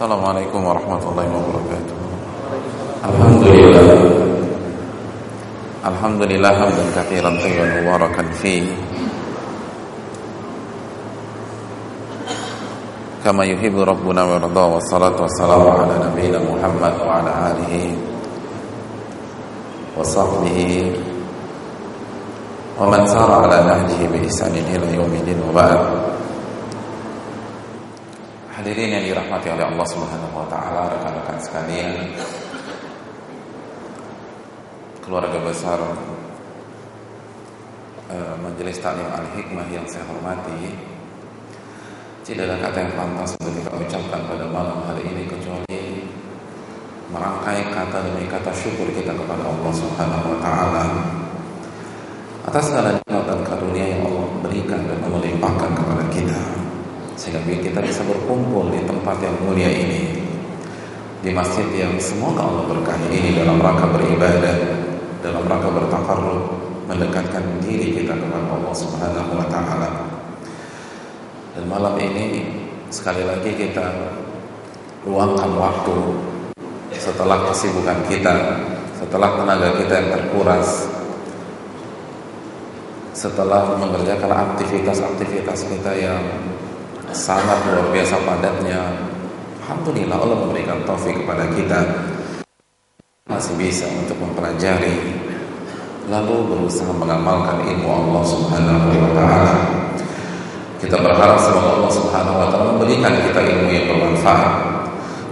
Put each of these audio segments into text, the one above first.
Assalamualaikum warahmatullahi wabarakatuh. Alhamdulillah. Alhamdulillah hamdan katsiran tayyiban mubarakan fi kama yuhibbu rabbuna wa yarda wa salatu wassalamu ala nabiyyina Muhammad wa ala alihi wa sahbihi. Wa man sara ala nahjihi bi ihsanin ila yaumil wa ba'd. Hadirin yang dirahmati oleh Allah Subhanahu wa taala, rekan-rekan sekalian. Keluarga besar uh, Majelis Taklim Al-Hikmah yang saya hormati. Tidak ada kata yang pantas untuk kita ucapkan pada malam hari ini kecuali merangkai kata demi kata syukur kita kepada Allah Subhanahu wa taala atas segala sehingga kita bisa berkumpul di tempat yang mulia ini. Di masjid yang semoga Allah berkahi ini dalam rangka beribadah dalam rangka bertakarrub mendekatkan diri kita kepada Allah Subhanahu wa taala. Dan malam ini sekali lagi kita luangkan waktu setelah kesibukan kita setelah tenaga kita yang terkuras setelah mengerjakan aktivitas-aktivitas kita yang sangat luar biasa padatnya Alhamdulillah Allah memberikan taufik kepada kita masih bisa untuk mempelajari lalu berusaha mengamalkan ilmu Allah Subhanahu wa taala. Kita berharap semoga Allah Subhanahu wa taala memberikan kita ilmu yang bermanfaat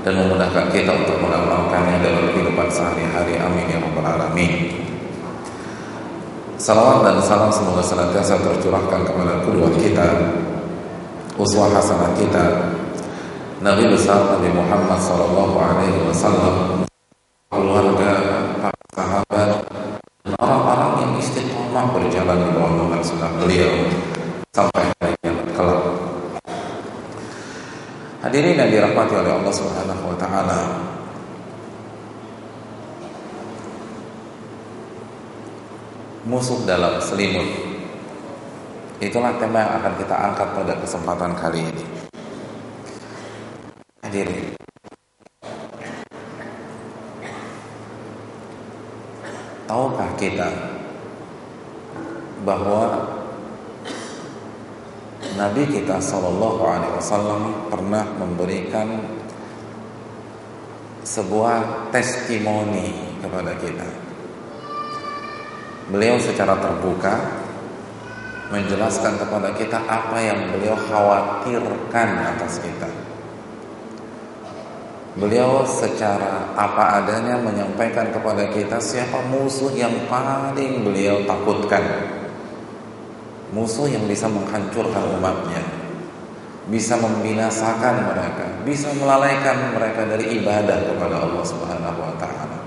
dan memudahkan kita untuk mengamalkannya dalam kehidupan sehari-hari. Amin ya rabbal alamin. Salawat dan salam semoga senantiasa tercurahkan kepada kedua kita uswah hasanah kita Nabi besar Nabi Muhammad sallallahu alaihi wasallam keluarga para sahabat orang-orang yang istiqomah berjalan di bawah naungan sunnah beliau sampai hari kiamat kelak. Hadirin yang dirahmati oleh Allah Subhanahu wa taala. Musuh dalam selimut Itulah tema yang akan kita angkat pada kesempatan kali ini. Hadirin. Tahukah kita bahwa Nabi kita Shallallahu Alaihi Wasallam pernah memberikan sebuah testimoni kepada kita. Beliau secara terbuka menjelaskan kepada kita apa yang beliau khawatirkan atas kita. Beliau secara apa adanya menyampaikan kepada kita siapa musuh yang paling beliau takutkan. Musuh yang bisa menghancurkan umatnya. Bisa membinasakan mereka, bisa melalaikan mereka dari ibadah kepada Allah Subhanahu wa taala.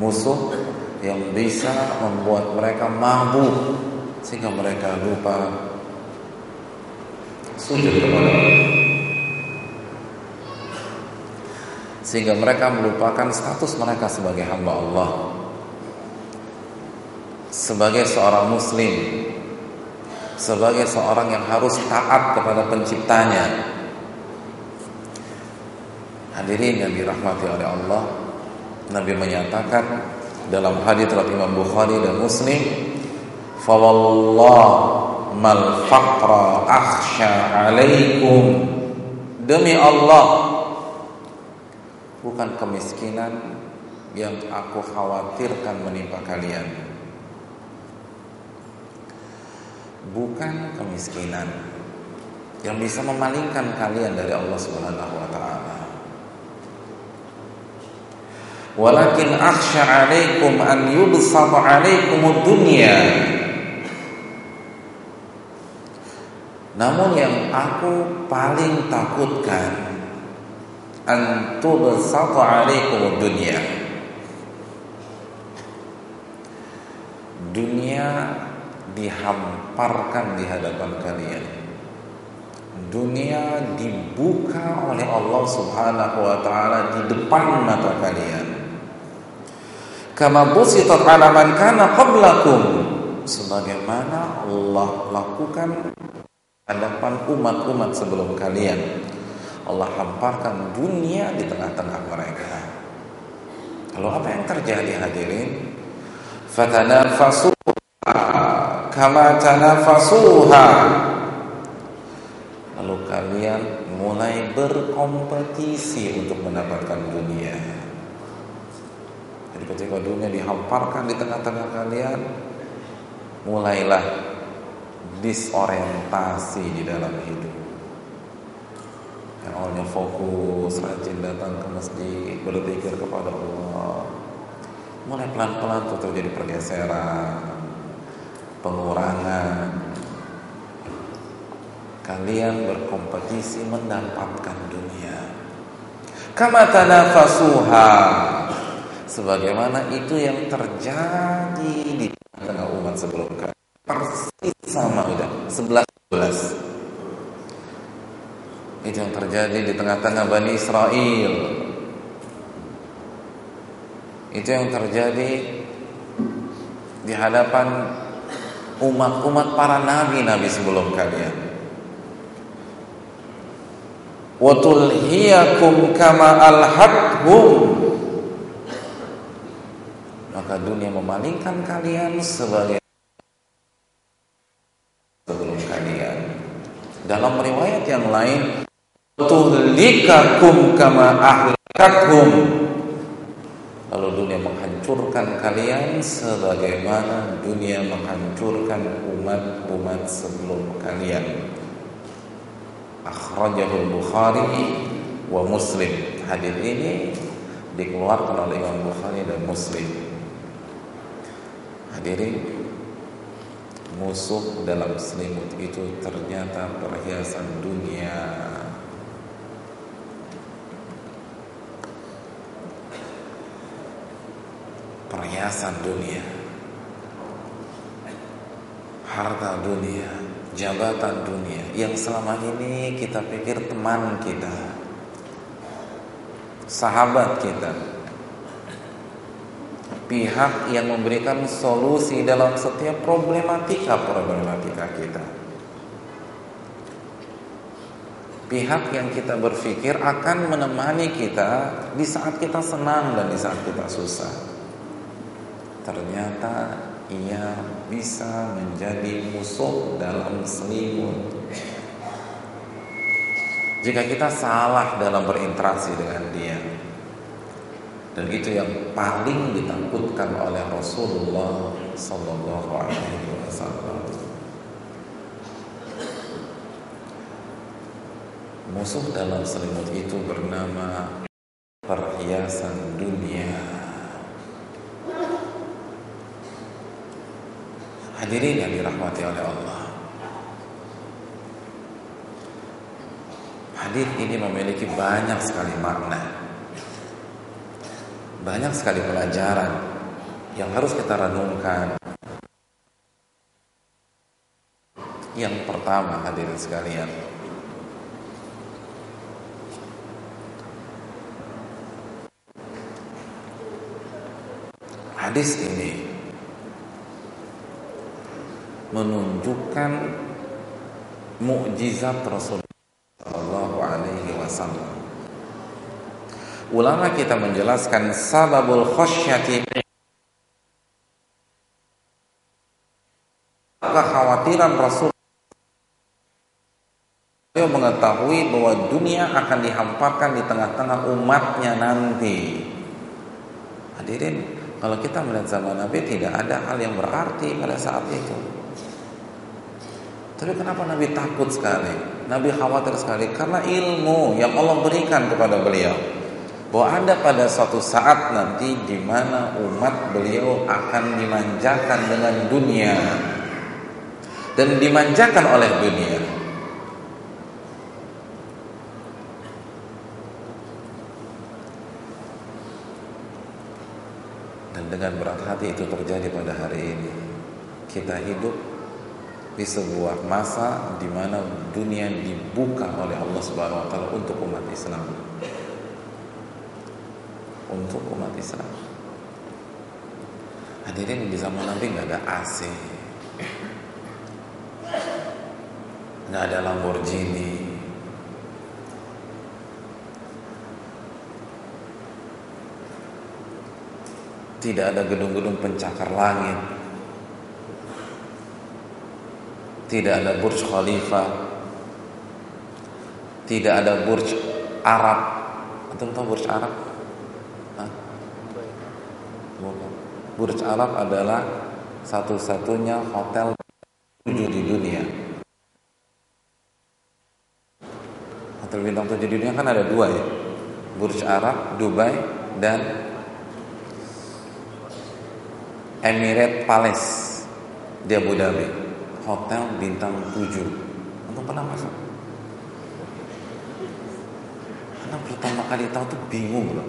Musuh yang bisa membuat mereka mabuk sehingga mereka lupa sujud kepada. Sehingga mereka melupakan status mereka sebagai hamba Allah. Sebagai seorang muslim, sebagai seorang yang harus taat kepada penciptanya. Hadirin yang dirahmati oleh Allah, Nabi menyatakan dalam hadis riwayat Imam Bukhari dan Muslim, "Fawallah mal faqra akhsha 'alaikum." Demi Allah, bukan kemiskinan yang aku khawatirkan menimpa kalian. Bukan kemiskinan yang bisa memalingkan kalian dari Allah Subhanahu wa taala. Walakin akhsha 'alaikum an yubsata 'alaikum dunya. Namun yang aku paling takutkan an tubsata 'alaikum dunya. Dunia dihamparkan di hadapan kalian. Dunia dibuka oleh Allah Subhanahu wa taala di depan mata kalian. Kama busitat ala man kana qablakum sebagaimana Allah lakukan hadapan umat-umat sebelum kalian. Allah hamparkan dunia di tengah-tengah mereka. Lalu apa yang terjadi hadirin? Fatanafasuha kama tanafasuha. Lalu kalian mulai berkompetisi untuk mendapatkan dunia. Jadi ketika dunia dihamparkan di tengah-tengah kalian, mulailah disorientasi di dalam hidup. Yang awalnya fokus rajin datang ke masjid berpikir kepada Allah. Mulai pelan-pelan tuh terjadi pergeseran pengurangan. Kalian berkompetisi mendapatkan dunia. Kama tanafasuha. Sebagaimana itu yang terjadi di tengah umat sebelum kalian persis sama udah. 11 11 itu yang terjadi di tengah-tengah Bani Israel. Itu yang terjadi di hadapan umat-umat para nabi-nabi sebelum kalian. Watulhiyakum kama alhathum maka dunia memalingkan kalian sebagai sebelum kalian. Dalam riwayat yang lain, tuhlikakum kama ahlakathum. Lalu dunia menghancurkan kalian sebagaimana dunia menghancurkan umat-umat sebelum kalian. Akhrajahul Bukhari wa Muslim. Hadis ini dikeluarkan oleh Imam Bukhari dan Muslim. Hadirin musuh dalam selimut itu ternyata perhiasan dunia. Perhiasan dunia. Harta dunia. Jabatan dunia. Yang selama ini kita pikir teman kita. Sahabat kita pihak yang memberikan solusi dalam setiap problematika-problematika kita. Pihak yang kita berpikir akan menemani kita di saat kita senang dan di saat kita susah. Ternyata ia bisa menjadi musuh dalam selimut. Jika kita salah dalam berinteraksi dengan dia, dan itu yang paling ditakutkan oleh Rasulullah Sallallahu Alaihi Wasallam. Musuh dalam selimut itu bernama perhiasan dunia. Hadirin yang dirahmati oleh Allah. Hadis ini memiliki banyak sekali makna banyak sekali pelajaran yang harus kita renungkan. Yang pertama hadirin sekalian, hadis ini menunjukkan mukjizat Rasulullah Shallallahu Alaihi Wasallam ulama kita menjelaskan sababul khasyati kekhawatiran Rasul? Beliau mengetahui bahwa dunia akan dihamparkan di tengah-tengah umatnya nanti. Hadirin kalau kita melihat zaman Nabi tidak ada hal yang berarti pada saat itu. Tapi kenapa Nabi takut sekali? Nabi khawatir sekali karena ilmu yang Allah berikan kepada beliau bahwa ada pada suatu saat nanti di mana umat beliau akan dimanjakan dengan dunia dan dimanjakan oleh dunia. Dan dengan berat hati itu terjadi pada hari ini. Kita hidup di sebuah masa di mana dunia dibuka oleh Allah Subhanahu wa taala untuk umat Islam untuk umat Islam. Hadirin di zaman nanti nggak ada AC, nggak ada Lamborghini, tidak ada gedung-gedung pencakar langit, tidak ada Burj Khalifa, tidak ada Burj Arab. atau Burj Arab? Burj Arab adalah satu-satunya hotel tujuh di dunia. Hotel bintang tujuh di dunia kan ada dua ya, Burj Arab, Dubai, dan Emirate Palace di Abu Dhabi. Hotel bintang tujuh. Untuk pernah masuk? Karena pertama kali tahu tuh bingung loh.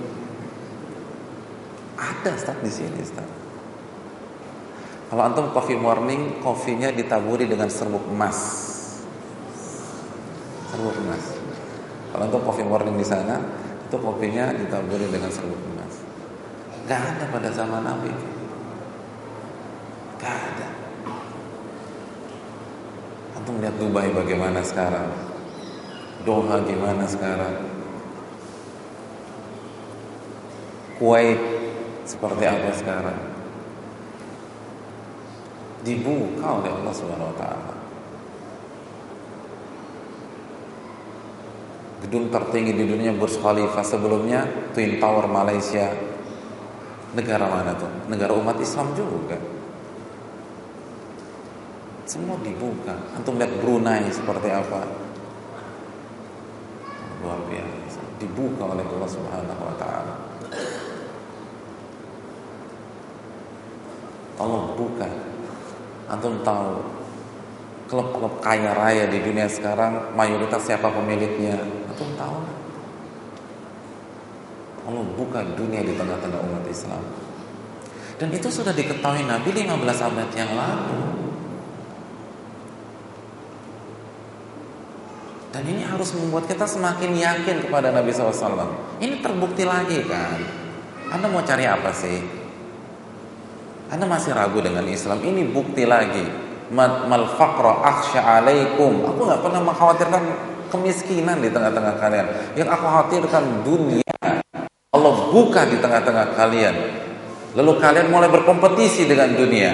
Ada Ustaz di sini Ustaz. Kalau antum coffee morning, kopinya ditaburi dengan serbuk emas. Serbuk emas. Kalau antum coffee morning di sana, itu kopinya ditaburi dengan serbuk emas. Gak ada pada zaman Nabi. Gak ada. Antum lihat Dubai bagaimana sekarang. Doha gimana sekarang. Kuwait seperti apa sekarang dibuka oleh Allah Subhanahu wa taala. Gedung tertinggi di dunia Burj Khalifa sebelumnya Twin Tower Malaysia. Negara mana tuh? Negara umat Islam juga. Semua dibuka. Antum lihat Brunei seperti apa? Luar biasa. Dibuka oleh Allah Subhanahu wa taala. Allah buka Antum tahu klub-klub kaya raya di dunia sekarang mayoritas siapa pemiliknya? Antum tahu? Allah buka dunia di tengah-tengah umat Islam. Dan itu sudah diketahui Nabi 15 abad yang lalu. Dan ini harus membuat kita semakin yakin kepada Nabi SAW. Ini terbukti lagi kan. Anda mau cari apa sih? Anda masih ragu dengan Islam. Ini bukti lagi. Mal faqra akhsha alaikum. Aku nggak pernah mengkhawatirkan kemiskinan di tengah-tengah kalian. Yang aku khawatirkan dunia. Allah buka di tengah-tengah kalian. Lalu kalian mulai berkompetisi dengan dunia.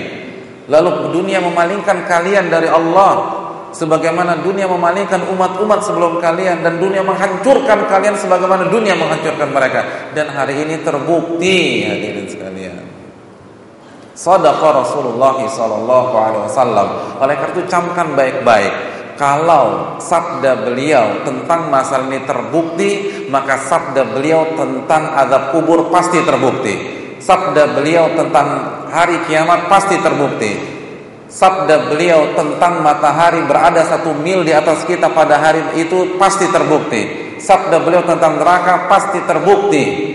Lalu dunia memalingkan kalian dari Allah sebagaimana dunia memalingkan umat-umat sebelum kalian dan dunia menghancurkan kalian sebagaimana dunia menghancurkan mereka dan hari ini terbukti hadirin sekalian Sadaqa Rasulullah sallallahu alaihi wasallam. Oleh karena itu camkan baik-baik. Kalau sabda beliau tentang masalah ini terbukti, maka sabda beliau tentang azab kubur pasti terbukti. Sabda beliau tentang hari kiamat pasti terbukti. Sabda beliau tentang matahari berada satu mil di atas kita pada hari itu pasti terbukti. Sabda beliau tentang neraka pasti terbukti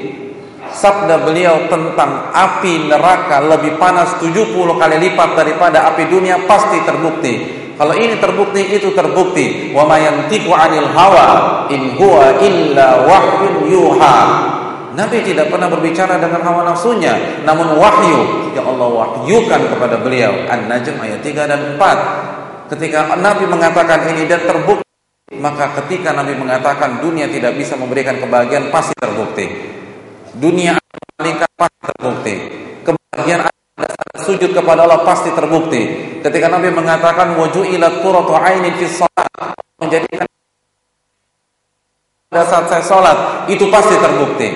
sabda beliau tentang api neraka lebih panas 70 kali lipat daripada api dunia pasti terbukti. Kalau ini terbukti itu terbukti. Wa mayantiqu 'anil hawa in huwa illa wahyun yuha. Nabi tidak pernah berbicara dengan hawa nafsunya, namun wahyu yang Allah wahyukan kepada beliau. An-Najm ayat 3 dan 4. Ketika Nabi mengatakan ini dan terbukti, maka ketika Nabi mengatakan dunia tidak bisa memberikan kebahagiaan pasti terbukti dunia malaikat pasti terbukti? Kebahagiaan anda sujud kepada Allah pasti terbukti. Ketika Nabi mengatakan wujuilat qurratu ainin fi shalah menjadikan pada saat saya sholat itu pasti terbukti.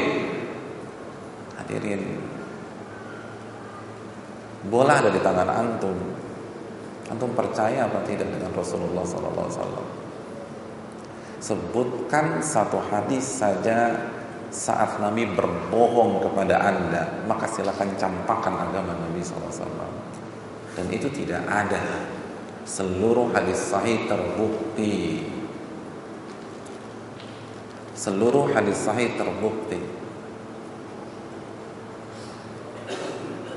Hadirin bola ada di tangan antum. Antum percaya apa tidak dengan Rasulullah sallallahu alaihi wasallam? Sebutkan satu hadis saja saat Nabi berbohong kepada anda maka silakan campakkan agama Nabi SAW dan itu tidak ada. Seluruh hadis sahih terbukti. Seluruh hadis sahih terbukti.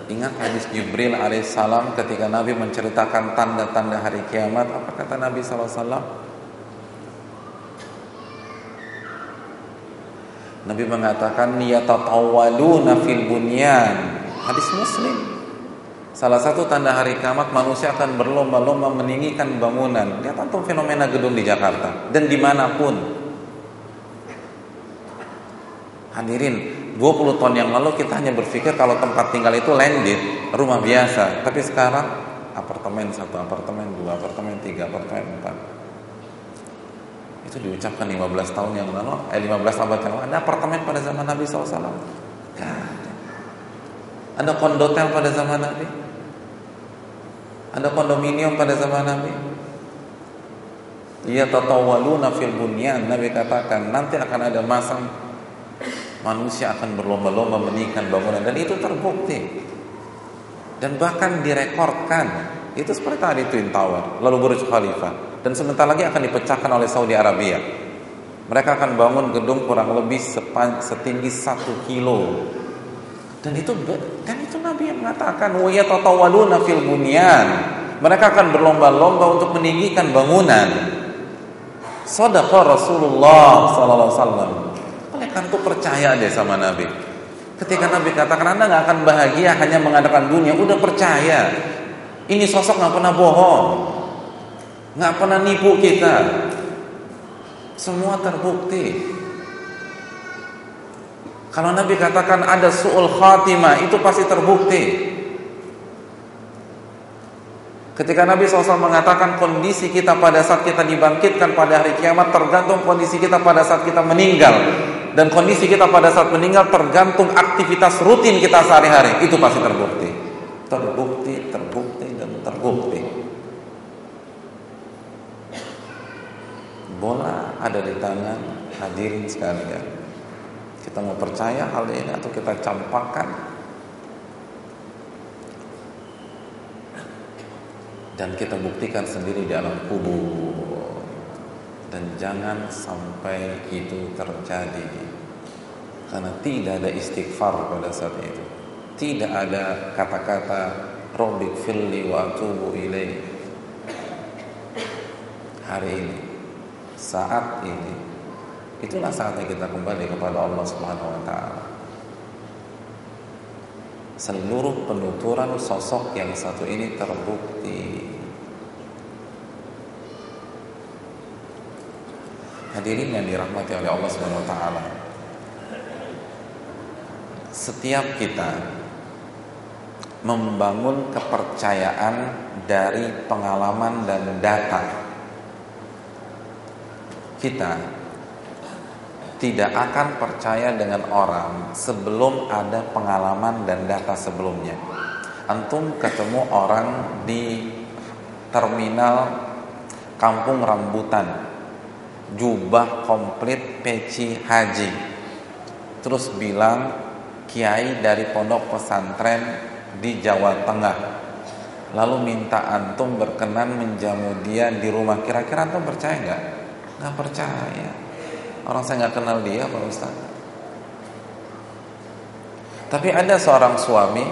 Ingat hadis Jibril alaihissalam ketika Nabi menceritakan tanda-tanda hari kiamat? Apa kata Nabi SAW Nabi mengatakan niyatatawaluna fil bunyan. Hadis Muslim. Salah satu tanda hari kiamat manusia akan berlomba-lomba meninggikan bangunan. Lihat antum fenomena gedung di Jakarta dan di mana pun. Hadirin, 20 tahun yang lalu kita hanya berpikir kalau tempat tinggal itu landed, rumah biasa. Tapi sekarang apartemen satu, apartemen dua, apartemen tiga, apartemen empat. Itu diucapkan 15 tahun yang lalu, eh 15 abad yang lalu. Ada apartemen pada zaman Nabi SAW? Gak ada. Ada kondotel pada zaman Nabi? Ada kondominium pada zaman Nabi? Iya tatawaluna fil bunyan Nabi katakan nanti akan ada masa manusia akan berlomba-lomba meninggikan bangunan dan itu terbukti dan bahkan direkorkan itu seperti tadi Twin Tower lalu Burj Khalifa dan sebentar lagi akan dipecahkan oleh Saudi Arabia mereka akan bangun gedung kurang lebih setinggi satu kilo dan itu dan itu Nabi yang mengatakan wa fil bunyan mereka akan berlomba-lomba untuk meninggikan bangunan Sadaqah Rasulullah sallallahu alaihi wasallam. Oleh itu percaya deh sama Nabi. Ketika Nabi katakan Anda nggak akan bahagia hanya mengadakan dunia, udah percaya. Ini sosok nggak pernah bohong, nggak pernah nipu kita. Semua terbukti. Kalau Nabi katakan ada su'ul khatimah, itu pasti terbukti. Ketika Nabi SAW mengatakan kondisi kita pada saat kita dibangkitkan pada hari kiamat tergantung kondisi kita pada saat kita meninggal dan kondisi kita pada saat meninggal tergantung aktivitas rutin kita sehari-hari itu pasti terbukti terbukti dan terbukti bola ada di tangan hadirin sekalian. Kita mau percaya hal ini atau kita campakkan? Dan kita buktikan sendiri di alam kubur. Dan jangan sampai itu terjadi. Karena tidak ada istighfar pada saat itu. Tidak ada kata-kata Robbik filli wa atubu ilaih hari ini saat ini itulah saatnya kita kembali kepada Allah Subhanahu wa taala seluruh penuturan sosok yang satu ini terbukti Hadirin yang dirahmati oleh Allah Subhanahu wa taala. Setiap kita membangun kepercayaan dari pengalaman dan data. Kita tidak akan percaya dengan orang sebelum ada pengalaman dan data sebelumnya. Antum ketemu orang di terminal Kampung Rambutan jubah komplit peci haji. Terus bilang kiai dari pondok pesantren di Jawa Tengah. Lalu minta antum berkenan menjamu dia di rumah. Kira-kira antum percaya nggak nggak percaya. Orang saya nggak kenal dia Pak Ustaz. Tapi ada seorang suami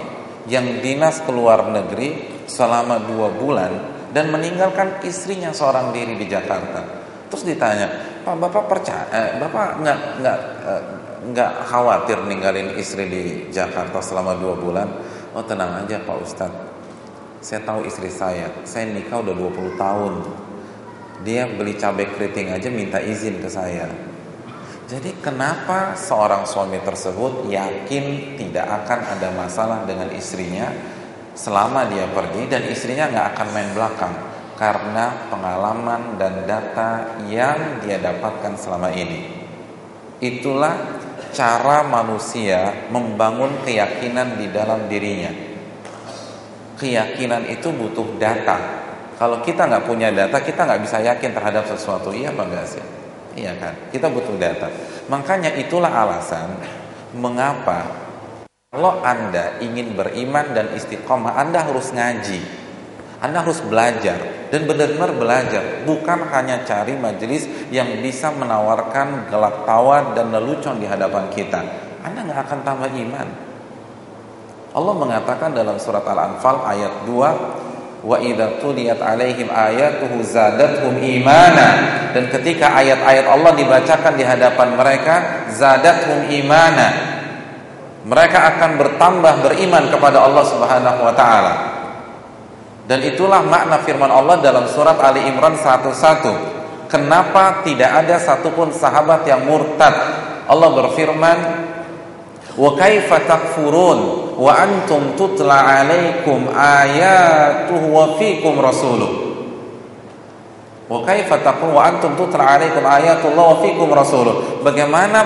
yang dinas ke luar negeri selama dua bulan dan meninggalkan istrinya seorang diri di Jakarta. Terus ditanya, Pak Bapak percaya, eh, Bapak nggak nggak eh, nggak khawatir ninggalin istri di Jakarta selama dua bulan? Oh tenang aja Pak Ustadz, saya tahu istri saya, saya nikah udah 20 tahun. Dia beli cabai keriting aja minta izin ke saya. Jadi kenapa seorang suami tersebut yakin tidak akan ada masalah dengan istrinya selama dia pergi dan istrinya nggak akan main belakang? karena pengalaman dan data yang dia dapatkan selama ini. Itulah cara manusia membangun keyakinan di dalam dirinya. Keyakinan itu butuh data. Kalau kita nggak punya data, kita nggak bisa yakin terhadap sesuatu. Iya apa enggak sih? Iya kan? Kita butuh data. Makanya itulah alasan mengapa kalau Anda ingin beriman dan istiqomah, Anda harus ngaji. Anda harus belajar dan benar-benar belajar, bukan hanya cari majelis yang bisa menawarkan gelak tawa dan lelucon di hadapan kita. Anda nggak akan tambah iman. Allah mengatakan dalam surat Al-Anfal ayat 2, wa alaihim dan ketika ayat-ayat Allah dibacakan di hadapan mereka zadatuhum imana mereka akan bertambah beriman kepada Allah Subhanahu wa taala dan itulah makna firman Allah dalam surat Ali Imran 101. Kenapa tidak ada satupun sahabat yang murtad? Allah berfirman, Wa kaifa takfurun wa antum tutla alaikum ayatuhu wa fikum rasuluh. Wa kaifa takfurun wa antum tutla alaikum ayatullah wa fikum rasuluh. Bagaimana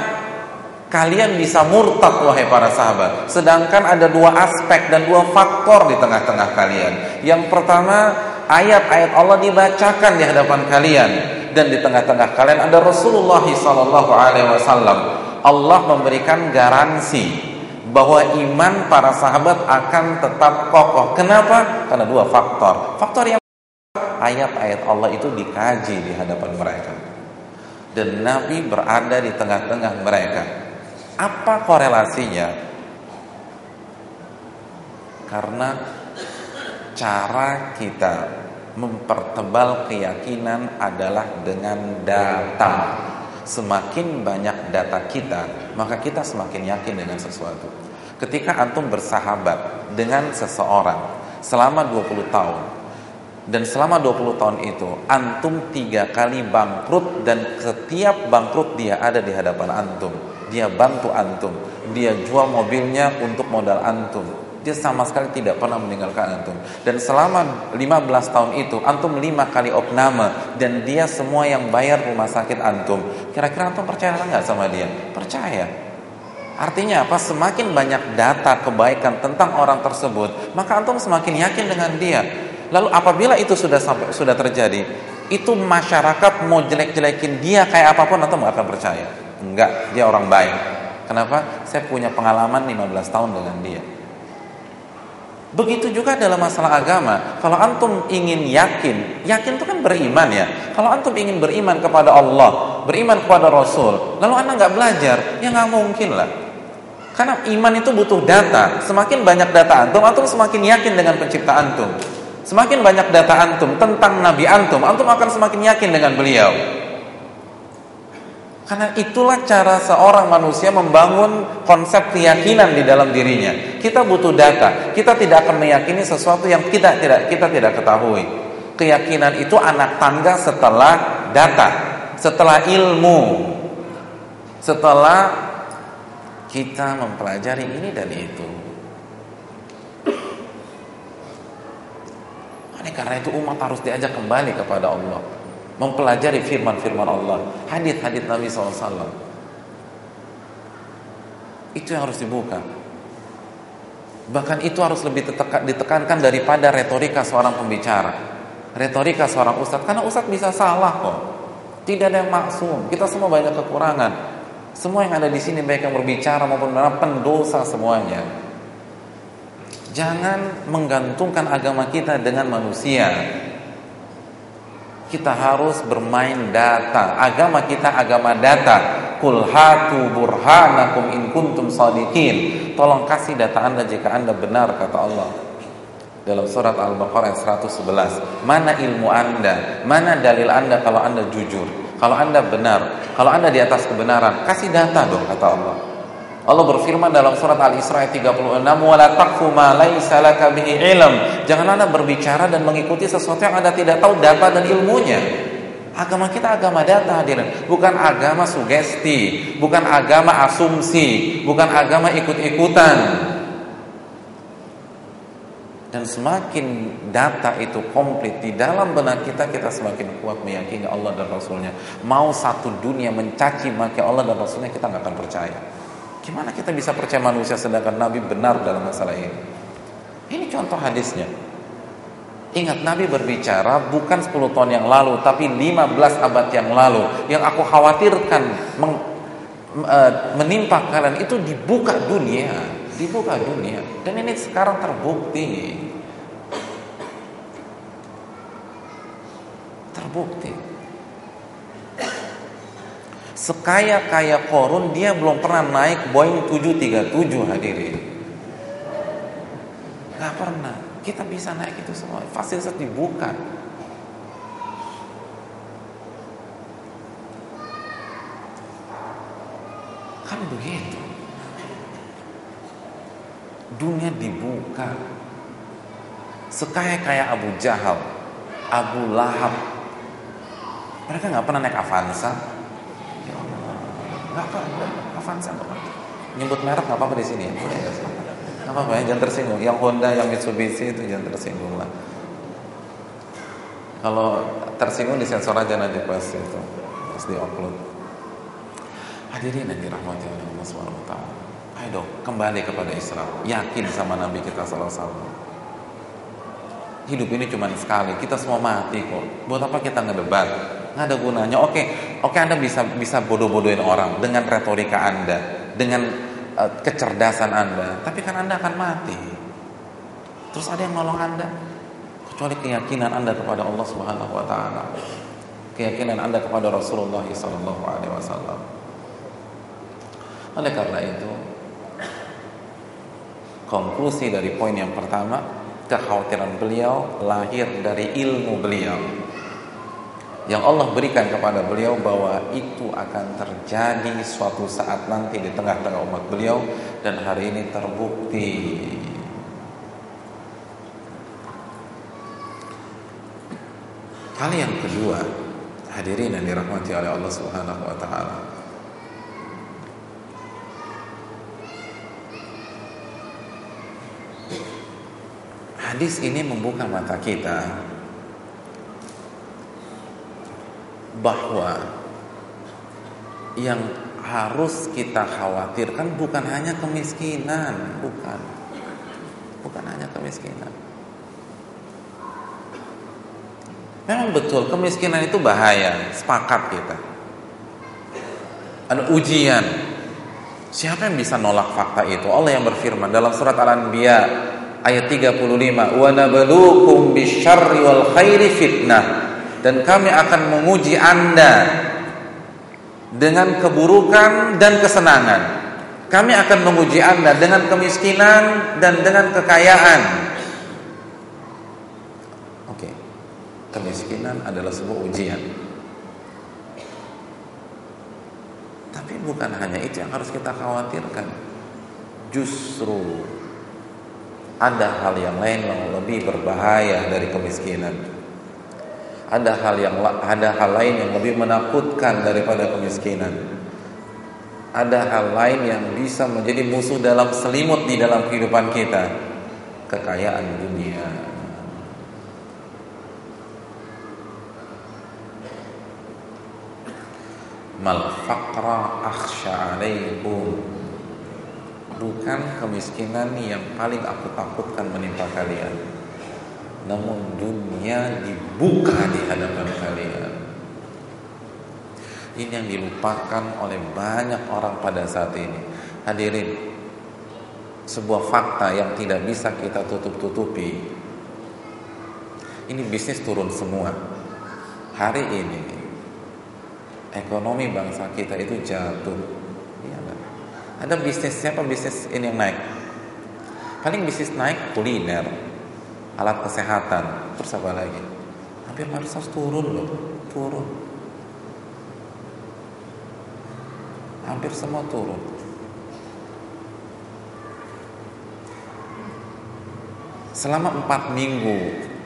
kalian bisa murtad wahai para sahabat? Sedangkan ada dua aspek dan dua faktor di tengah-tengah kalian. Yang pertama ayat-ayat Allah dibacakan di hadapan kalian. Dan di tengah-tengah kalian ada Rasulullah sallallahu alaihi wasallam. Allah memberikan garansi bahwa iman para sahabat akan tetap kokoh. Kenapa? Karena dua faktor. Faktor yang ayat-ayat Allah itu dikaji di hadapan mereka. Dan Nabi berada di tengah-tengah mereka. Apa korelasinya? Karena cara kita mempertebal keyakinan adalah dengan data. Semakin banyak data kita, maka kita semakin yakin dengan sesuatu. Ketika antum bersahabat dengan seseorang selama 20 tahun, dan selama 20 tahun itu antum tiga kali bangkrut dan setiap bangkrut dia ada di hadapan antum. Dia bantu antum. Dia jual mobilnya untuk modal antum. Dia sama sekali tidak pernah meninggalkan antum. Dan selama 15 tahun itu antum lima kali opname dan dia semua yang bayar rumah sakit antum. Kira-kira antum percaya nggak sama dia? Percaya artinya apa semakin banyak data kebaikan tentang orang tersebut maka antum semakin yakin dengan dia lalu apabila itu sudah sampai sudah terjadi itu masyarakat mau jelek-jelekin dia kayak apa pun antum nggak akan percaya enggak dia orang baik kenapa saya punya pengalaman 15 tahun dengan dia Begitu juga dalam masalah agama. Kalau antum ingin yakin, yakin itu kan beriman ya. Kalau antum ingin beriman kepada Allah, beriman kepada Rasul, lalu anda nggak belajar, ya nggak mungkin lah. Karena iman itu butuh data. Semakin banyak data antum, antum semakin yakin dengan pencipta antum. Semakin banyak data antum tentang Nabi antum, antum akan semakin yakin dengan beliau. Karena itulah cara seorang manusia membangun konsep keyakinan di dalam dirinya. Kita butuh data. Kita tidak akan meyakini sesuatu yang kita tidak kita tidak ketahui. Keyakinan itu anak tangga setelah data, setelah ilmu, setelah kita mempelajari ini dan itu. Oleh karena itu umat harus diajak kembali kepada Allah mempelajari firman-firman Allah, hadis-hadis Nabi SAW. Itu yang harus dibuka. Bahkan itu harus lebih ditekankan daripada retorika seorang pembicara. Retorika seorang ustadz, karena ustadz bisa salah kok. Tidak ada yang maksum. Kita semua banyak kekurangan. Semua yang ada di sini yang berbicara maupun pendosa semuanya. Jangan menggantungkan agama kita dengan manusia kita harus bermain data. Agama kita agama data. Kul hatu burhanakum in kuntum sadiqin. Tolong kasih data Anda jika Anda benar kata Allah. Dalam surat Al-Baqarah 111. Mana ilmu Anda? Mana dalil Anda kalau Anda jujur? Kalau Anda benar, kalau Anda di atas kebenaran, kasih data dong kata Allah. Allah berfirman dalam surat Al-Isra ayat 36, "Wala taqfu ma bihi ilm." Jangan Anda berbicara dan mengikuti sesuatu yang Anda tidak tahu data dan ilmunya. Agama kita agama data hadirin, bukan agama sugesti, bukan agama asumsi, bukan agama ikut-ikutan. Dan semakin data itu komplit di dalam benak kita, kita semakin kuat meyakini Allah dan Rasulnya. Mau satu dunia mencaci maki Allah dan Rasulnya, kita nggak akan percaya. Gimana kita bisa percaya manusia sedangkan Nabi benar dalam masalah ini? Ini contoh hadisnya. Ingat Nabi berbicara bukan 10 tahun yang lalu tapi 15 abad yang lalu. Yang aku khawatirkan meng, e, menimpa kalian itu dibuka dunia, dibuka dunia. Dan ini sekarang terbukti. Terbukti. Sekaya-kaya korun dia belum pernah naik Boeing 737 hadirin. Gak pernah. Kita bisa naik itu semua. Fasilitas dibuka. Kan begitu. Dunia dibuka. Sekaya-kaya Abu Jahal, Abu Lahab. Mereka nggak pernah naik Avanza, Nggak pernah, Avanza nggak pernah. Nyebut merek nggak apa-apa di sini ya? Nggak apa-apa ya, jangan tersinggung. Yang Honda, yang Mitsubishi itu jangan tersinggung lah. Kalau tersinggung disensor aja nanti pas itu, pas di upload. Hadirin yang dirahmati oleh Allah Subhanahu Wa Taala. Ayo dong, kembali kepada Islam. Yakin sama Nabi kita Alaihi Wasallam. Hidup ini cuma sekali. Kita semua mati kok. Buat apa kita ngedebat? Nggak ada gunanya. Oke, oke Anda bisa bisa bodoh-bodohin orang dengan retorika Anda, dengan uh, kecerdasan Anda. Tapi kan Anda akan mati. Terus ada yang nolong Anda? Kecuali keyakinan Anda kepada Allah Subhanahu Wa Taala, keyakinan Anda kepada Rasulullah Sallallahu Alaihi Wasallam. Oleh karena itu, konklusi dari poin yang pertama, kekhawatiran beliau lahir dari ilmu beliau yang Allah berikan kepada beliau bahwa itu akan terjadi suatu saat nanti di tengah-tengah umat beliau dan hari ini terbukti Hal yang kedua, hadirin yang dirahmati oleh Allah Subhanahu wa taala. Hadis ini membuka mata kita bahwa yang harus kita khawatirkan bukan hanya kemiskinan, bukan. Bukan hanya kemiskinan. Memang betul kemiskinan itu bahaya, sepakat kita. Ada ujian. Siapa yang bisa nolak fakta itu? Allah yang berfirman dalam surat Al-Anbiya ayat 35, "Wa nabluukum bisyarri wal khairi fitnah." Dan kami akan menguji Anda dengan keburukan dan kesenangan. Kami akan menguji Anda dengan kemiskinan dan dengan kekayaan. Oke. Kemiskinan adalah sebuah ujian. Tapi bukan hanya itu yang harus kita khawatirkan. Justru ada hal yang lain yang lebih berbahaya dari kemiskinan. Ada hal yang ada hal lain yang lebih menakutkan daripada kemiskinan. Ada hal lain yang bisa menjadi musuh dalam selimut di dalam kehidupan kita. Kekayaan dunia. Mal faqra akhsha alaikum. Bukan kemiskinan yang paling aku takutkan menimpa kalian. Namun dunia dibuka di hadapan kalian. Ini yang dilupakan oleh banyak orang pada saat ini. Hadirin sebuah fakta yang tidak bisa kita tutup-tutupi. Ini bisnis turun semua. Hari ini ekonomi bangsa kita itu jatuh. Ya, ada bisnis siapa bisnis ini yang naik? Paling bisnis naik kuliner alat kesehatan. Terus apa lagi? Hampir harus turun loh turun. Hampir semua turun. Selama empat minggu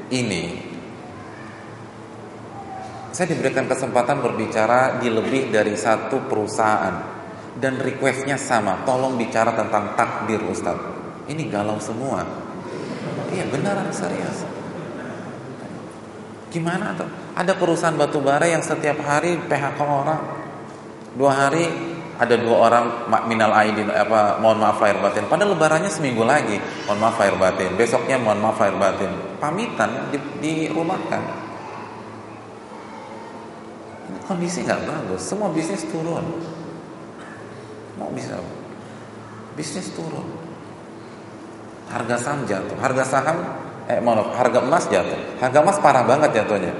ini saya diberikan kesempatan berbicara di lebih dari satu perusahaan. Dan requestnya sama tolong bicara tentang takdir Ustadz ini galau semua. Iya beneran serius. Gimana tuh? Ada perusahaan batubara yang setiap hari PHK orang. Dua hari ada dua orang minal aidin apa mohon maaf lahir batin. Pada lebarannya seminggu lagi. Mohon maaf lahir batin. Besoknya mohon maaf lahir batin. Pamitan di, rumah kan kondisi nggak bagus? Semua bisnis turun. Mau bisa bisnis turun. Harga saham jatuh. Harga saham eh mohon harga emas jatuh. Harga emas parah banget jatuhnya.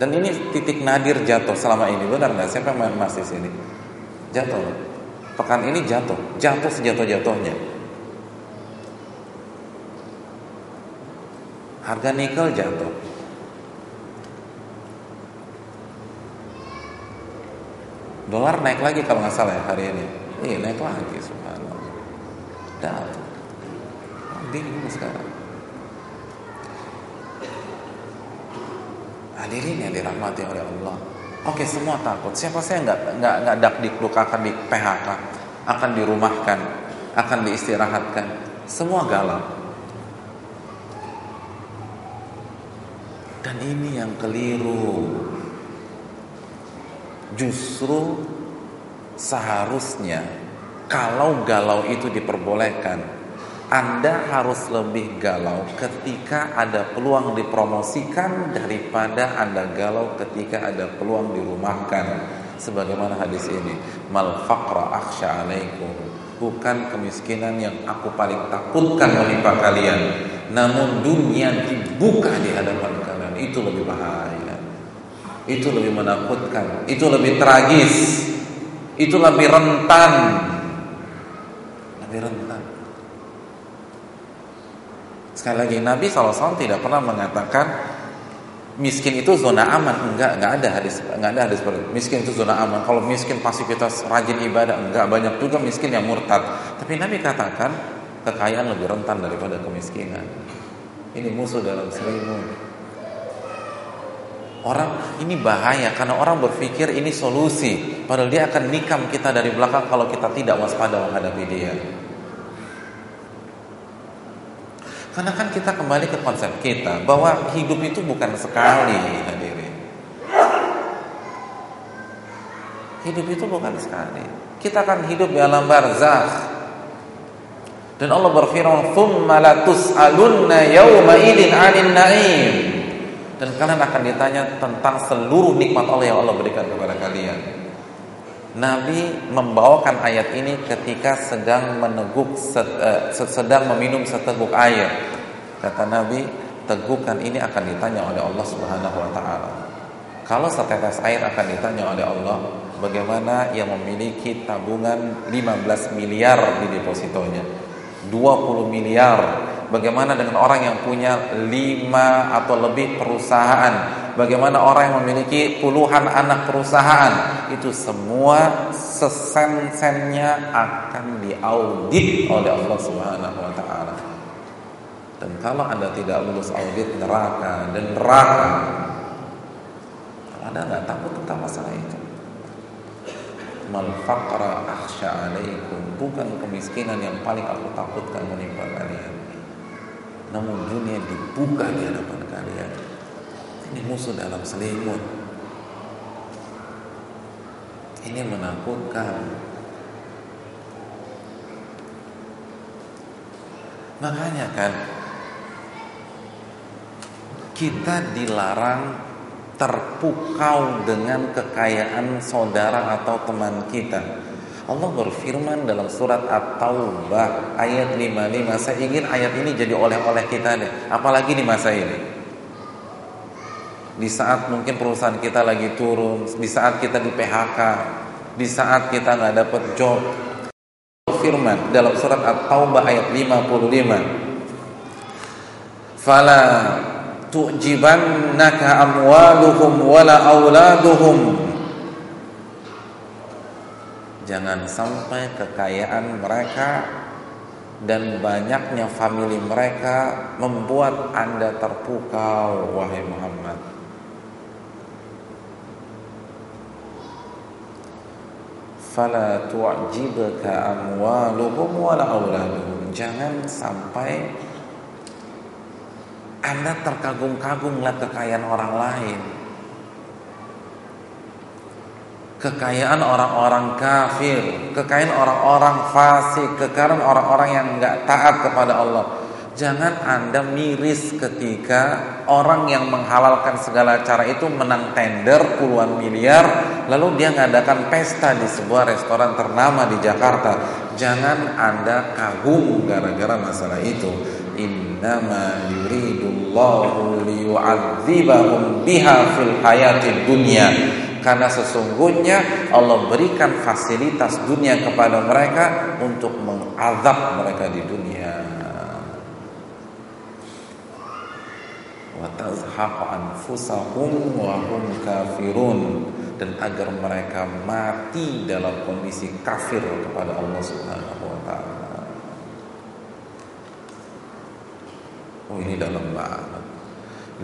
Dan ini titik nadir jatuh selama ini. Benar nggak? Siapa yang main emas di sini? Jatuh pekan ini jatuh. Jatuh sejatuh jatuhnya harga nikel jatuh dolar naik lagi kalau nggak salah ya hari ini iya naik lagi subhanallah jatuh bingung sekarang hadirin yang dirahmati oleh Allah Oke semua takut. Siapa saya nggak nggak nggak dak dikluk akan di PHK. akan dirumahkan, akan diistirahatkan. Semua galau. Dan ini yang keliru. Justru seharusnya kalau galau itu diperbolehkan, Anda harus lebih galau ketika ada peluang dipromosikan daripada Anda galau ketika ada peluang dirumahkan. Sebagaimana hadis ini, mal faqra akhsha alaikum. Bukan kemiskinan yang aku paling takutkan menimpa kalian, namun dunia dibuka di hadapan kalian itu lebih bahaya. Itu lebih menakutkan, itu lebih tragis. Itu lebih rentan. Lebih rentan. Sekali lagi Nabi SAW tidak pernah mengatakan miskin itu zona aman. Enggak enggak ada hadis enggak ada hadis seperti miskin itu zona aman. Kalau miskin pasti kita rajin ibadah enggak. Banyak juga miskin yang murtad. Tapi Nabi katakan kekayaan lebih rentan daripada kemiskinan. Ini musuh dalam selimut orang ini bahaya karena orang berpikir ini solusi padahal dia akan nikam kita dari belakang kalau kita tidak waspada menghadapi dia Karena kan kita kembali ke konsep kita bahwa hidup itu bukan sekali hadirin. Hidup itu bukan sekali. Kita akan hidup di alam barzakh. Dan Allah berfirman, "Tsumma latus'alunna yawma idzin 'anil na'im." Dan kalian akan ditanya tentang seluruh nikmat Allah yang Allah berikan kepada kalian. Nabi membawakan ayat ini ketika sedang meneguk eh, sedang meminum seteguk air. Kata Nabi, tegukan ini akan ditanya oleh Allah Subhanahu wa taala. Kalau setetes air akan ditanya oleh Allah, bagaimana yang memiliki tabungan 15 miliar di depositonya? 20 miliar. Bagaimana dengan orang yang punya 5 atau lebih perusahaan bagaimana orang yang memiliki puluhan anak perusahaan itu semua sesen-sennya akan diaudit oleh Allah Subhanahu wa taala. Dan kalau Anda tidak lulus audit neraka dan neraka Anda nggak takut tentang masalah itu. Mal faqra akhsha alaikum bukan kemiskinan yang paling aku takutkan menimpa kalian. Namun dunia dibuka di hadapan kalian ini musuh dalam selimut. Ini menakutkan. Makanya kan kita dilarang terpukau dengan kekayaan saudara atau teman kita. Allah berfirman dalam surat At-Taubah ayat 55. Saya ingin ayat ini jadi oleh-oleh kita deh, apalagi di masa ini di saat mungkin perusahaan kita lagi turun, di saat kita di PHK, di saat kita nggak dapat job. Firman dalam surat At-Taubah ayat 55. Fala tu'jibannaka amwaluhum wala auladuhum. Jangan sampai kekayaan mereka dan banyaknya famili mereka membuat Anda terpukau wahai Muhammad. fala tu'jibka amwaluhum wala auladuhum jangan sampai anda terkagum-kagum melihat kekayaan orang lain kekayaan orang-orang kafir kekayaan orang-orang fasik kekayaan orang-orang yang nggak taat kepada Allah Jangan Anda miris ketika orang yang menghalalkan segala cara itu menang tender puluhan miliar lalu dia ngadakan pesta di sebuah restoran ternama di Jakarta. Jangan Anda kagum gara-gara masalah itu. Innama yuridullahu liyu'adzibahum biha fil hayati dunya. Karena sesungguhnya Allah berikan fasilitas dunia kepada mereka untuk mengazab mereka di dunia. kafirun dan agar mereka mati dalam kondisi kafir kepada Allah Subhanahu wa taala. Oh ini dalam banget.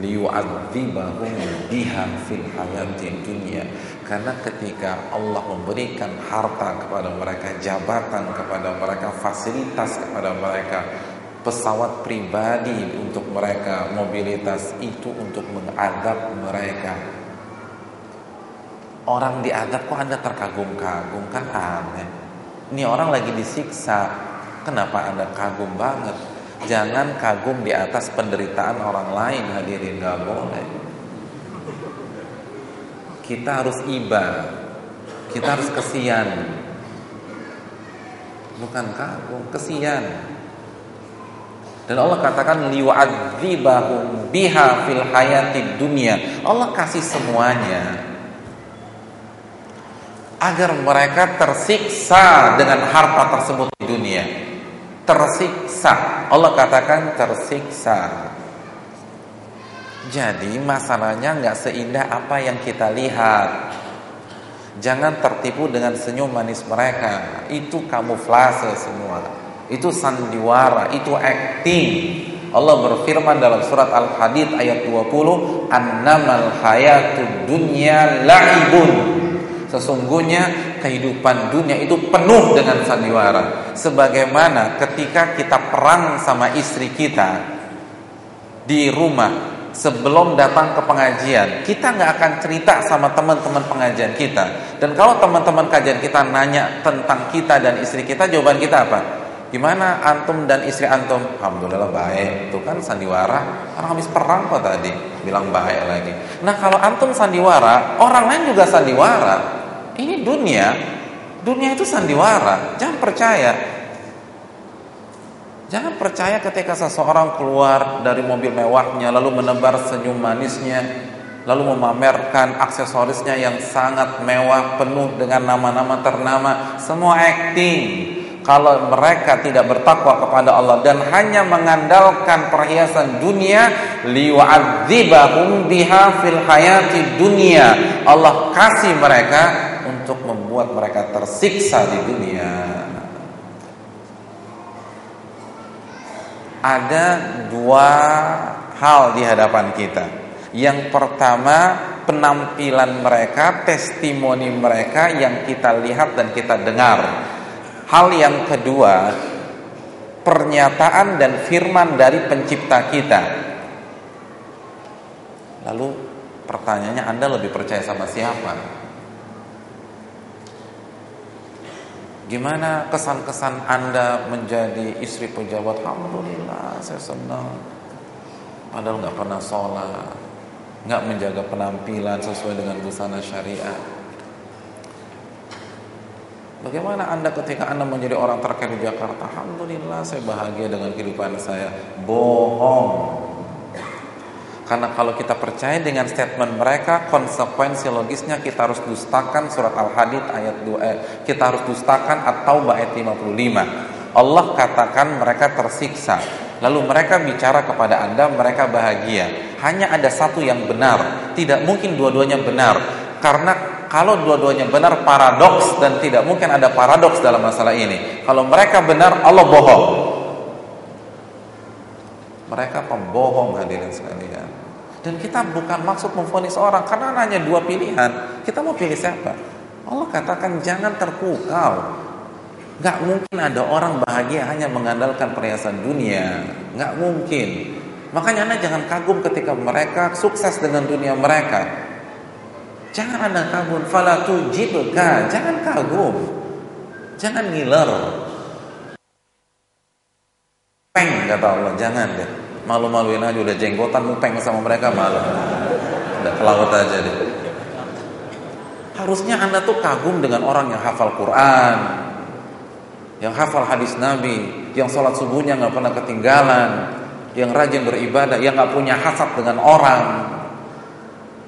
Liyu'adzibahum biha fil hayati dunya Karena ketika Allah memberikan harta kepada mereka, jabatan kepada mereka, fasilitas kepada mereka, pesawat pribadi untuk mereka, mobilitas itu untuk mengadab mereka. Orang diadab kok Anda terkagum-kagum kan aneh. Ini orang lagi disiksa, kenapa Anda kagum banget? Jangan kagum di atas penderitaan orang lain hadirin gak boleh. Kita harus iba kita harus kesian. Bukan kagum kesian. Dan Allah katakan liwa'adzibahum biha fil hayati dunia. Allah kasih semuanya agar mereka tersiksa dengan harta tersebut di dunia tersiksa Allah katakan tersiksa jadi masalahnya nggak seindah apa yang kita lihat. Jangan tertipu dengan senyum manis mereka. Itu kamuflase semua. Itu sandiwara, itu acting. Allah berfirman dalam surat Al-Hadid ayat 20, "Annamal hayatud dunya la'ibun." Sesungguhnya kehidupan dunia itu penuh dengan sandiwara. Sebagaimana ketika kita perang sama istri kita di rumah, sebelum datang ke pengajian kita nggak akan cerita sama teman-teman pengajian kita. Dan kalau teman-teman kajian kita nanya tentang kita dan istri kita jawaban kita apa? Gimana antum dan istri antum? Alhamdulillah baik. Itu kan sandiwara. Orang habis perang kok tadi. Bilang baik lagi. Nah kalau antum sandiwara orang lain juga sandiwara ini dunia dunia itu sandiwara. Jangan percaya. Jangan percaya ketika seseorang keluar dari mobil mewahnya lalu menebar senyum manisnya lalu memamerkan aksesorisnya yang sangat mewah penuh dengan nama-nama ternama. Semua acting. Kalau mereka tidak bertakwa kepada Allah dan hanya mengandalkan perhiasan dunia liwa'adzibahum biha fil hayati dunia. Allah kasih mereka membuat mereka tersiksa di dunia ada dua hal di hadapan kita. Yang pertama, penampilan mereka, testimoni mereka yang kita lihat dan kita dengar. Hal yang kedua, pernyataan dan firman dari pencipta kita. Lalu pertanyaannya Anda lebih percaya sama siapa? Gimana kesan-kesan Anda menjadi istri pejabat? Alhamdulillah, saya senang. Padahal nggak pernah sholat, nggak menjaga penampilan sesuai dengan busana syariat. Bagaimana Anda ketika Anda menjadi orang terkaya di Jakarta? Alhamdulillah, saya bahagia dengan kehidupan saya. Bohong. Karena kalau kita percaya dengan statement mereka, konsekuensi logisnya kita harus dustakan surat Al-Hadid ayat 2 eh, kita harus dustakan atau ayat 55. Allah katakan mereka tersiksa. Lalu mereka bicara kepada Anda, mereka bahagia. Hanya ada satu yang benar, tidak mungkin dua-duanya benar. Karena kalau dua-duanya benar paradoks dan tidak mungkin ada paradoks dalam masalah ini. Kalau mereka benar, Allah bohong. Mereka pembohong hadirin sekalian. Dan kita bukan maksud memfonis orang karena hanya dua pilihan. Kita mau pilih siapa? Allah katakan jangan terpukau. Gak mungkin ada orang bahagia hanya mengandalkan perhiasan dunia. Gak mungkin. Makanya anda jangan kagum ketika mereka sukses dengan dunia mereka. Jangan anda kagum. Falatu jibuka. Jangan kagum. Jangan ngiler. Peng kata Allah. Jangan deh malu-maluin aja udah jenggotan mupeng sama mereka malu. Udah ke laut aja deh. Harusnya anda tuh kagum dengan orang yang hafal Quran yang hafal hadis Nabi yang sholat subuhnya nggak pernah ketinggalan yang rajin beribadah yang nggak punya hasad dengan orang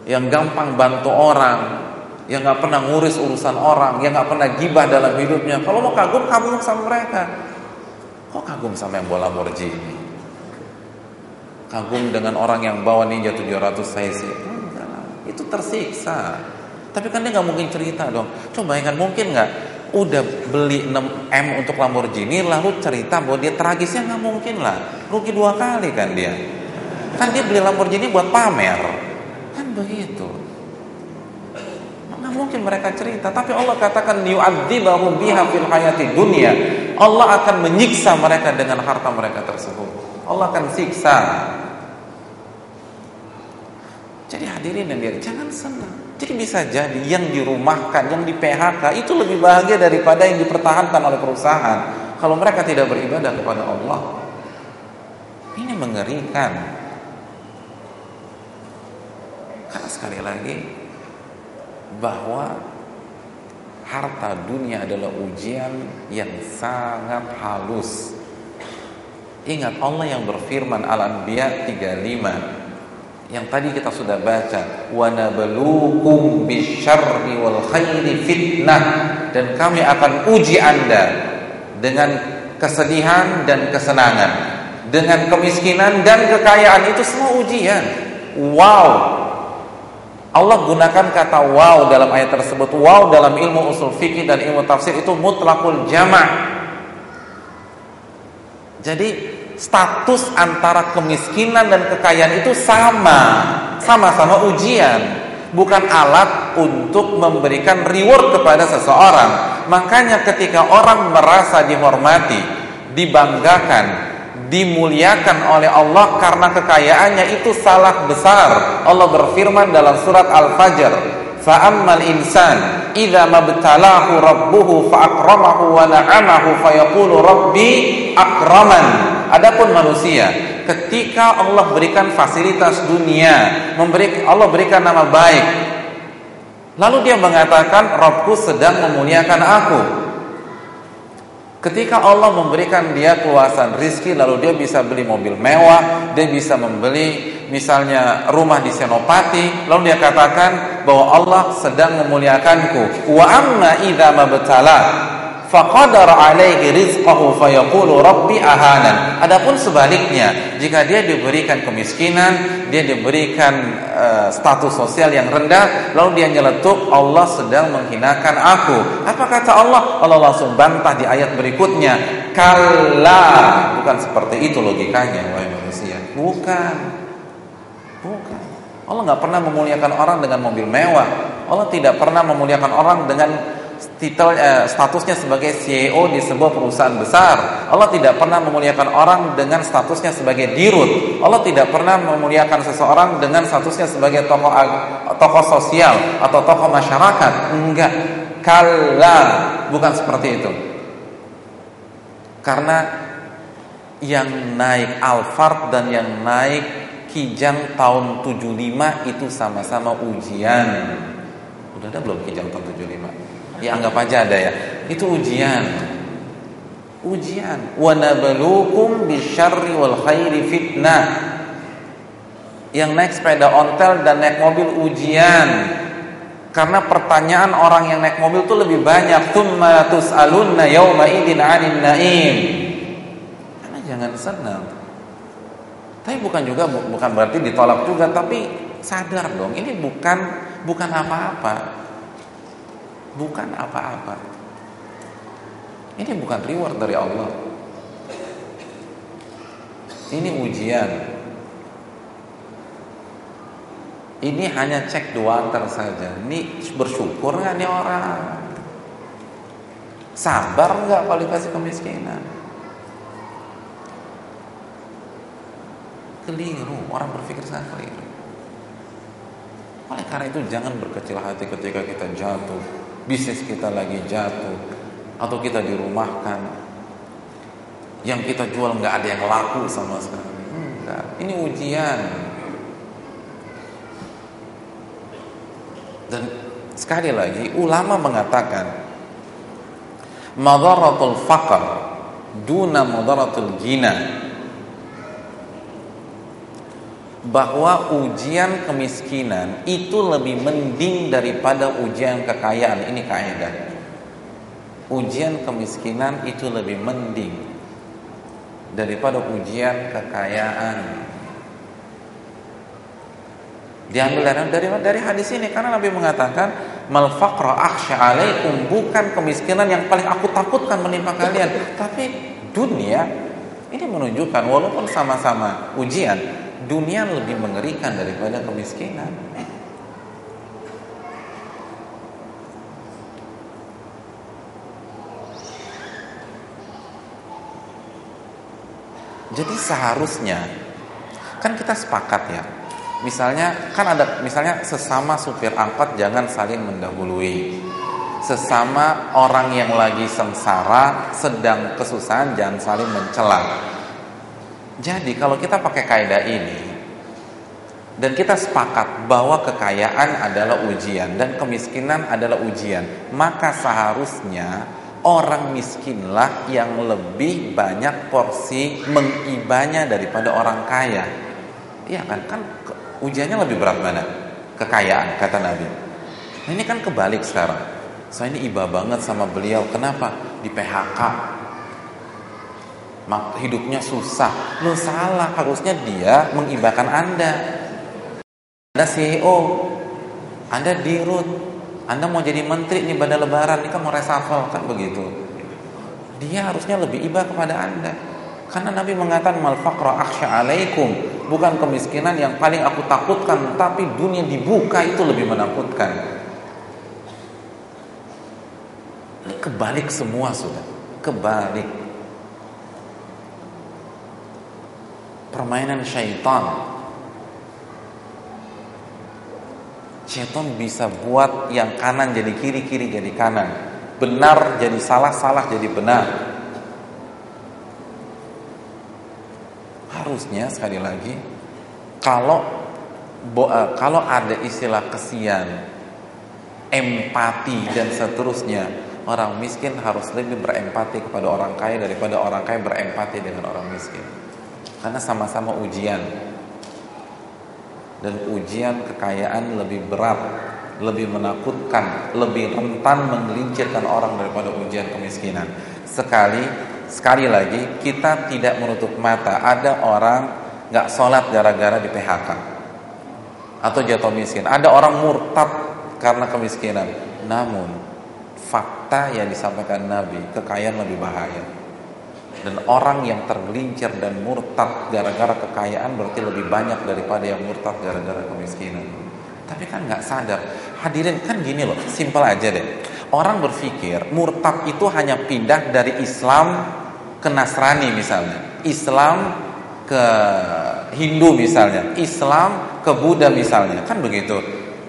yang gampang bantu orang yang nggak pernah ngurus urusan orang yang nggak pernah gibah dalam hidupnya. Kalau mau kagum kagum sama mereka. Kok kagum sama yang bola Lamborghini kagum dengan orang yang bawa ninja 700 cc itu tersiksa. Tapi kan dia nggak mungkin cerita dong. Coba bayangkan mungkin nggak? Udah beli 6 M untuk Lamborghini lalu cerita bahwa dia tragisnya nggak mungkin lah. Rugi dua kali kan dia. Kan dia beli Lamborghini buat pamer. Kan begitu. Nggak mungkin mereka cerita, tapi Allah katakan yu'adzibahu biha fil hayati dunia. Allah akan menyiksa mereka dengan harta mereka tersebut. Allah akan siksa. Jadi hadirin yang dia jangan senang. Jadi bisa jadi yang dirumahkan, yang di PHK itu lebih bahagia daripada yang dipertahankan oleh perusahaan. Kalau mereka tidak beribadah kepada Allah, ini mengerikan. Karena sekali lagi bahwa harta dunia adalah ujian yang sangat halus. Ingat Allah yang berfirman Al-Anbiya 35 yang tadi kita sudah baca wa nabluukum bisyarri wal khairi fitnah dan kami akan uji Anda dengan kesedihan dan kesenangan dengan kemiskinan dan kekayaan itu semua ujian wow Allah gunakan kata wow dalam ayat tersebut. Wow dalam ilmu usul fikih dan ilmu tafsir itu mutlakul jama'. Jadi status antara kemiskinan dan kekayaan itu sama, sama-sama ujian, bukan alat untuk memberikan reward kepada seseorang. Makanya ketika orang merasa dihormati, dibanggakan, dimuliakan oleh Allah karena kekayaannya itu salah besar. Allah berfirman dalam surat Al-Fajr, "Fa'ammal insan idza mabtalahu rabbuhu fa'akramahu wa na'amahu fayaqulu rabbi akraman." Adapun manusia, ketika Allah berikan fasilitas dunia, memberi Allah berikan nama baik, lalu dia mengatakan, "Rabbku sedang memuliakan aku." Ketika Allah memberikan dia keluasan rizki Lalu dia bisa beli mobil mewah Dia bisa membeli misalnya rumah di Senopati Lalu dia katakan bahwa Allah sedang memuliakanku Wa amma idha mabtala faqadar alaihi rizqahu fayaqulu rabbi ahanan. Adapun sebaliknya, jika dia diberikan kemiskinan, dia diberikan uh, status sosial yang rendah, lalu dia nyeletuk Allah sedang menghinakan aku. Apa kata Allah? Allah langsung bantah di ayat berikutnya, kalla. Bukan seperti itu logikanya, wahai manusia. Bukan. Bukan. Allah nggak pernah memuliakan orang dengan mobil mewah. Allah tidak pernah memuliakan orang dengan titel eh, statusnya sebagai CEO di sebuah perusahaan besar. Allah tidak pernah memuliakan orang dengan statusnya sebagai dirut. Allah tidak pernah memuliakan seseorang dengan statusnya sebagai tokoh tokoh sosial atau tokoh masyarakat. Enggak. Kala bukan seperti itu. Karena yang naik Alphard dan yang naik Kijang tahun 75 itu sama-sama ujian. Udah ada belum Kijang tahun 75? Ya anggap aja ada ya. Itu ujian. Ujian. Wa nabluukum bisyarri wal khairi fitnah. Yang naik sepeda ontel dan naik mobil ujian. Karena pertanyaan orang yang naik mobil itu lebih banyak. Tsumma tus'alunna yauma idin 'anil na'im. Karena jangan senang. Tapi bukan juga bukan berarti ditolak juga, tapi sadar dong, ini bukan bukan apa-apa bukan apa-apa. Ini bukan reward dari Allah. Ini ujian. Ini hanya cek dua antar saja. Ini bersyukur nggak nih orang? Sabar nggak kalau dikasih kemiskinan? Keliru, orang berpikir sangat keliru. Oleh karena itu jangan berkecil hati ketika kita jatuh bisnis kita lagi jatuh atau kita dirumahkan. Yang kita jual nggak ada yang laku sama sekali. Enggak ini ujian. Dan sekali lagi ulama mengatakan madaratul faqr duna madaratul gina bahwa ujian kemiskinan itu lebih mending daripada ujian kekayaan. Ini kaidah. Ujian kemiskinan itu lebih mending daripada ujian kekayaan. Diambil dari dari, dari hadis ini karena Nabi mengatakan mal faqra akhsha alaikum bukan kemiskinan yang paling aku takutkan menimpa kalian, tapi dunia ini menunjukkan walaupun sama-sama ujian, dunia lebih mengerikan daripada kemiskinan. Jadi seharusnya kan kita sepakat ya. Misalnya kan ada misalnya sesama supir angkot jangan saling mendahului. Sesama orang yang lagi sengsara sedang kesusahan jangan saling mencela jadi kalau kita pakai kaidah ini dan kita sepakat bahwa kekayaan adalah ujian dan kemiskinan adalah ujian, maka seharusnya orang miskinlah yang lebih banyak porsi mengibanya daripada orang kaya. Iya kan? Kan ujiannya lebih berat mana? Kekayaan kata Nabi. Nah, ini kan kebalik sekarang. Saya ini iba banget sama beliau. Kenapa? Di PHK. Hidupnya susah. Lu salah. Harusnya dia mengibakan Anda. Anda CEO. Anda dirut. Anda mau jadi menteri nih pada lebaran. Ini kan mau reshuffle. Kan begitu. Dia harusnya lebih iba kepada Anda. Karena Nabi mengatakan mal faqra akhsha alaikum, bukan kemiskinan yang paling aku takutkan, tapi dunia dibuka itu lebih menakutkan. Ini kebalik semua sudah, kebalik. Permainan syaitan. Syaitan bisa buat yang kanan jadi kiri, kiri jadi kanan. Benar jadi salah, salah jadi benar. harusnya sekali lagi kalau eh, kalau ada istilah kesian, empati dan seterusnya, orang miskin harus lebih berempati kepada orang kaya daripada orang kaya berempati dengan orang miskin. Karena sama-sama ujian. Dan ujian kekayaan lebih berat, lebih menakutkan, lebih rentan menggelincirkan orang daripada ujian kemiskinan. Sekali Sekali lagi kita tidak menutup mata ada orang nggak sholat gara-gara di PHK atau jatuh miskin. Ada orang murtad karena kemiskinan. Namun fakta yang disampaikan Nabi kekayaan lebih bahaya. Dan orang yang tergelincir dan murtad gara-gara kekayaan berarti lebih banyak daripada yang murtad gara-gara kemiskinan. Tapi kan nggak sadar. Hadirin kan gini loh, simpel aja deh. Orang berpikir murtad itu hanya pindah dari Islam ke Nasrani misalnya, Islam ke Hindu misalnya, Islam ke Buddha misalnya, kan begitu.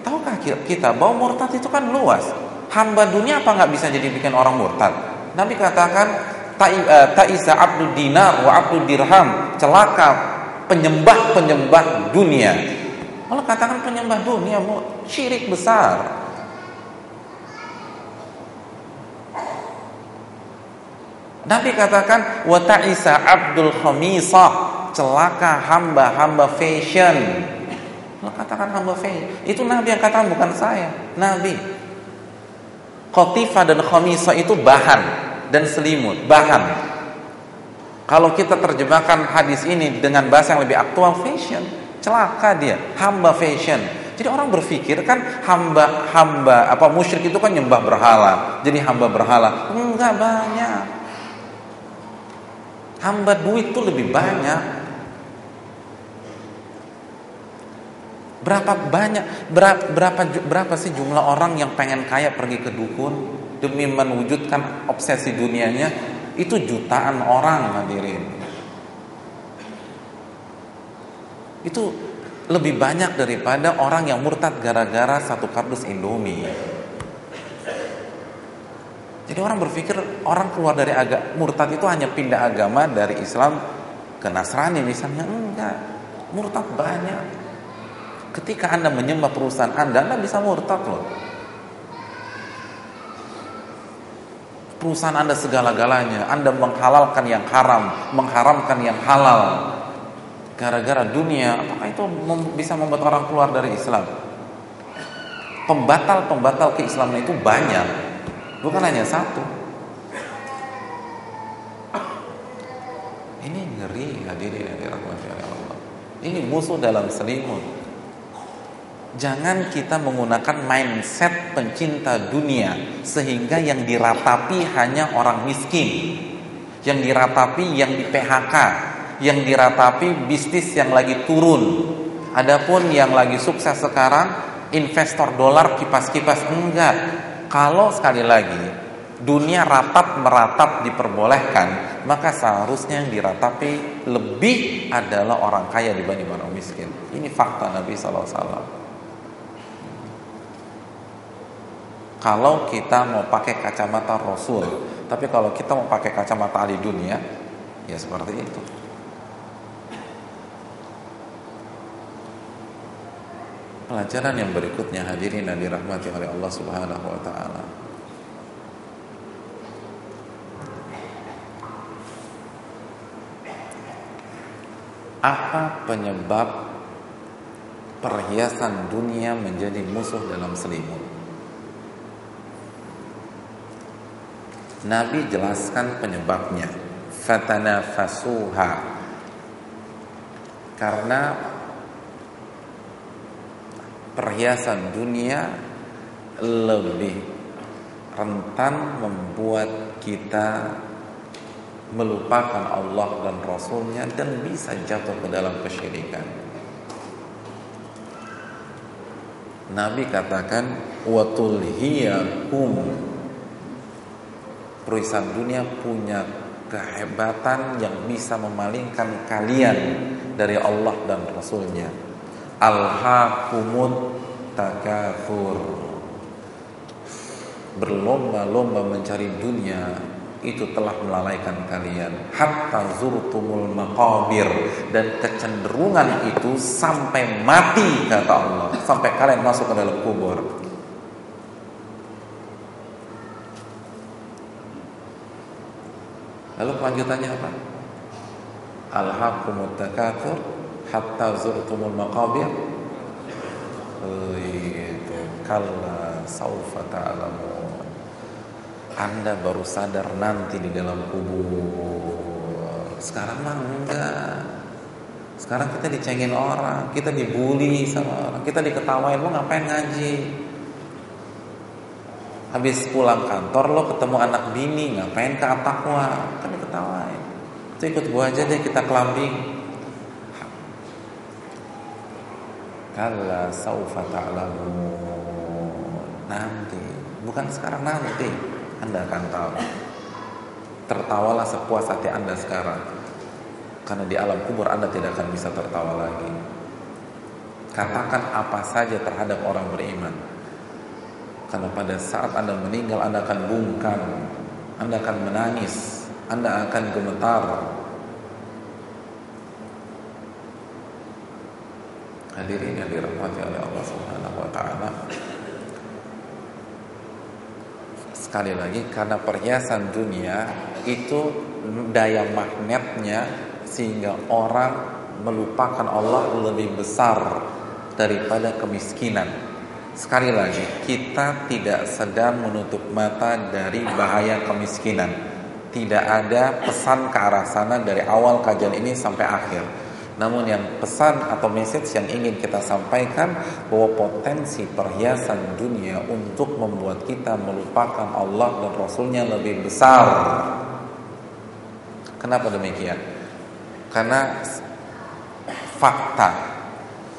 Tahukah kita bahwa murtad itu kan luas. Hamba dunia apa nggak bisa jadi bikin orang murtad? Nabi katakan Ta'isa abdul dinar wa abdul dirham celaka penyembah penyembah dunia. Kalau katakan penyembah dunia, mau syirik besar. Nabi katakan wa ta'isa abdul khamisah, celaka hamba-hamba fashion. Allah katakan hamba fashion. Itu Nabi yang katakan bukan saya, Nabi. Qatifah dan khamisah itu bahan dan selimut, bahan. Kalau kita terjemahkan hadis ini dengan bahasa yang lebih aktual fashion, celaka dia, hamba fashion. Jadi orang berpikir kan hamba hamba apa musyrik itu kan nyembah berhala, jadi hamba berhala. Enggak banyak hamba duit itu lebih banyak berapa banyak berapa, berapa berapa sih jumlah orang yang pengen kaya pergi ke dukun demi mewujudkan obsesi dunianya itu jutaan orang hadirin itu lebih banyak daripada orang yang murtad gara-gara satu kardus Indomie jadi orang berpikir orang keluar dari agama murtad itu hanya pindah agama dari Islam ke Nasrani misalnya enggak. Murtad banyak. Ketika Anda menyembah perusahaan Anda, Anda bisa murtad loh. Perusahaan Anda segala-galanya, Anda menghalalkan yang haram, mengharamkan yang halal. Gara-gara dunia, apakah itu bisa membuat orang keluar dari Islam? Pembatal-pembatal keislaman itu banyak Bukan hanya satu. Ini ngeri hadirin yang dirahmati Allah. Ini musuh dalam selimut. Jangan kita menggunakan mindset pencinta dunia sehingga yang diratapi hanya orang miskin. Yang diratapi yang di PHK, yang diratapi bisnis yang lagi turun. Adapun yang lagi sukses sekarang investor dolar kipas-kipas enggak kalau sekali lagi dunia ratap meratap diperbolehkan, maka seharusnya yang diratapi lebih adalah orang kaya dibanding orang miskin. Ini fakta Nabi SAW. Kalau kita mau pakai kacamata Rasul, tapi kalau kita mau pakai kacamata ahli dunia, ya seperti itu. Pelajaran yang berikutnya hadirin dan dirahmati oleh Allah Subhanahu wa taala. Apa penyebab perhiasan dunia menjadi musuh dalam selimut? Nabi jelaskan penyebabnya. Fatana fasuha. Karena perhiasan dunia lebih rentan membuat kita melupakan Allah dan Rasulnya dan bisa jatuh ke dalam kesyirikan. Nabi katakan watul hum perusahaan dunia punya kehebatan yang bisa memalingkan kalian dari Allah dan Rasulnya. Alhaqumut takafur berlomba-lomba mencari dunia itu telah melalaikan kalian. Hatta zurtumul maqabir. Dan kecenderungan itu sampai mati kata Allah. Sampai kalian masuk ke dalam kubur lalu kelanjutannya apa alhaqumut takatsur hatta zurtumul maqabir oh, itu kalla saufa ta'lamun anda baru sadar nanti di dalam kubur. Sekarang mah enggak. Sekarang kita dicengin orang, kita dibully sama orang, kita diketawain, lo ngapain ngaji? Habis pulang kantor lo ketemu anak bini, ngapain ke atakwa? Kan diketawain. Itu ikut gua aja deh kita kelambing. Kalla saufa ta'lamun. Nanti, bukan sekarang nanti. Anda akan tahu. Tertawalah sepuas hati Anda sekarang. Karena di alam kubur Anda tidak akan bisa tertawa lagi. Katakan apa saja terhadap orang beriman. Karena pada saat Anda meninggal Anda akan bungkam, Anda akan menangis, Anda akan gemetar. Hadirin yang dirahmati oleh Allah Subhanahu wa taala. Sekali lagi karena perhiasan dunia itu daya magnetnya sehingga orang melupakan Allah lebih besar daripada kemiskinan. Sekali lagi, kita tidak sedang menutup mata dari bahaya kemiskinan. Tidak ada pesan ke arah sana dari awal kajian ini sampai akhir. Namun yang pesan atau message yang ingin kita sampaikan bahwa potensi perhiasan dunia untuk membuat kita melupakan Allah dan Rasulnya lebih besar. Kenapa demikian? Karena fakta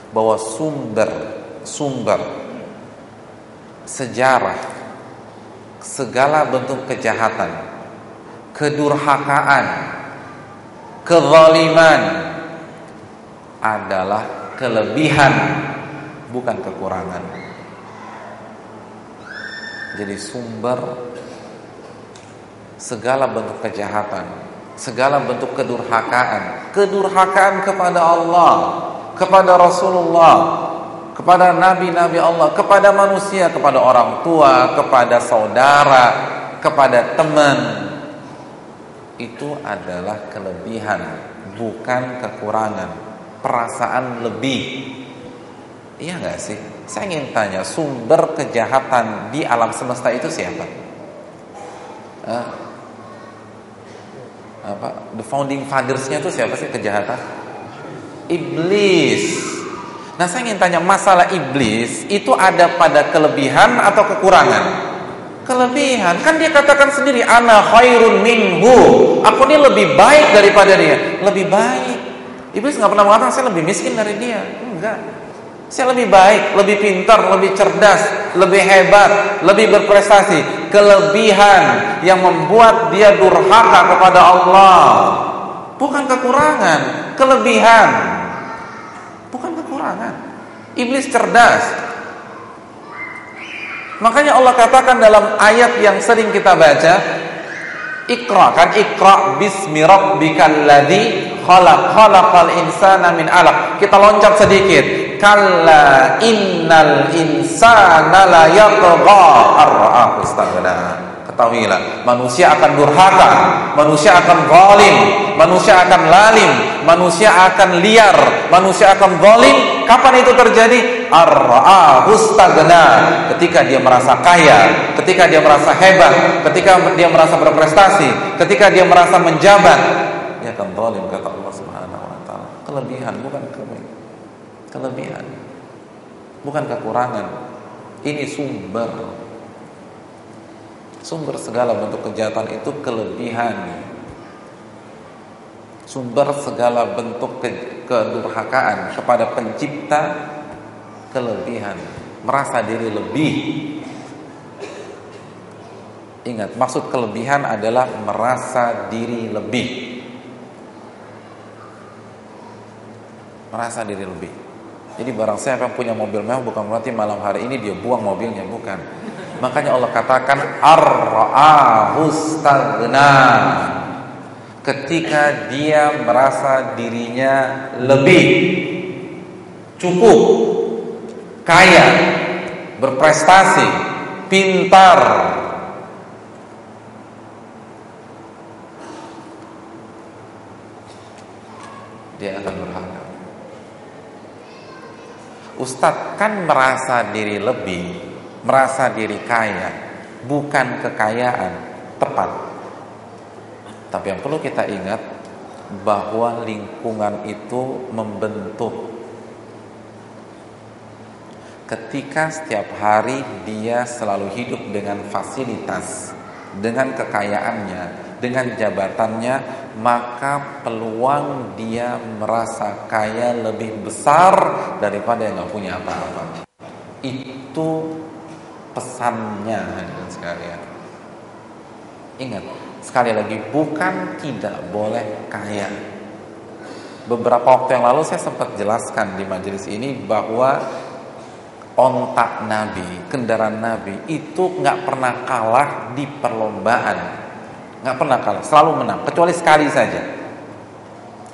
bahwa sumber sumber sejarah segala bentuk kejahatan, kedurhakaan, kezaliman adalah kelebihan bukan kekurangan. Jadi sumber segala bentuk kejahatan, segala bentuk kedurhakaan, kedurhakaan kepada Allah, kepada Rasulullah, kepada nabi-nabi Allah, kepada manusia, kepada orang tua, kepada saudara, kepada teman. Itu adalah kelebihan, bukan kekurangan perasaan lebih. Iya nggak sih? Saya ingin tanya, sumber kejahatan di alam semesta itu siapa? Uh, apa? The founding fathers-nya itu siapa sih kejahatan? Iblis. Nah, saya ingin tanya masalah iblis itu ada pada kelebihan atau kekurangan? Kelebihan. Kan dia katakan sendiri ana khairun minhu. Aku ini lebih baik daripada dia. Lebih baik. Iblis nggak pernah mengatakan saya lebih miskin dari dia. Enggak. Saya lebih baik, lebih pintar, lebih cerdas, lebih hebat, lebih berprestasi. Kelebihan yang membuat dia durhaka kepada Allah. Bukan kekurangan, kelebihan. Kekurangan. Iblis cerdas. Makanya Allah katakan dalam ayat yang sering kita baca, Iqra kan Iqra bismi rabbikal ladzi khalaq khalaqal insana min alaq. Kita loncat sedikit kalla innal insana la yatgha ar-ra'ahu Ketahuilah, manusia akan durhaka, manusia akan zalim, manusia akan lalim, manusia akan liar, manusia akan zalim. Kapan itu terjadi? Ar-ra'ahu Ketika dia merasa kaya, ketika dia merasa hebat, ketika dia merasa berprestasi, ketika dia merasa menjabat, dia akan zalim kata Allah Subhanahu wa taala. Kelebihan bukan kelebihan kelebihan bukan kekurangan ini sumber sumber segala bentuk kejahatan itu kelebihan. Sumber segala bentuk ke kedurhakaan kepada pencipta kelebihan. Merasa diri lebih. Ingat maksud kelebihan adalah merasa diri lebih. Merasa diri lebih. Jadi barang siapa yang punya mobil mewah bukan berarti malam hari ini dia buang mobilnya, bukan. Makanya Allah katakan ar-ra'ahustagna. Ketika dia merasa dirinya lebih cukup, kaya, berprestasi, pintar, dia akan berharga. Ustadz kan merasa diri lebih, merasa diri kaya, bukan kekayaan, tepat. Tapi yang perlu kita ingat bahwa lingkungan itu membentuk. Ketika setiap hari dia selalu hidup dengan fasilitas, dengan kekayaannya, dengan jabatannya maka peluang dia merasa kaya lebih besar daripada yang nggak punya apa-apa itu pesannya hadirin sekalian ingat sekali lagi bukan tidak boleh kaya beberapa waktu yang lalu saya sempat jelaskan di majelis ini bahwa ontak Nabi, kendaraan Nabi itu nggak pernah kalah di perlombaan nggak pernah kalah, selalu menang, kecuali sekali saja.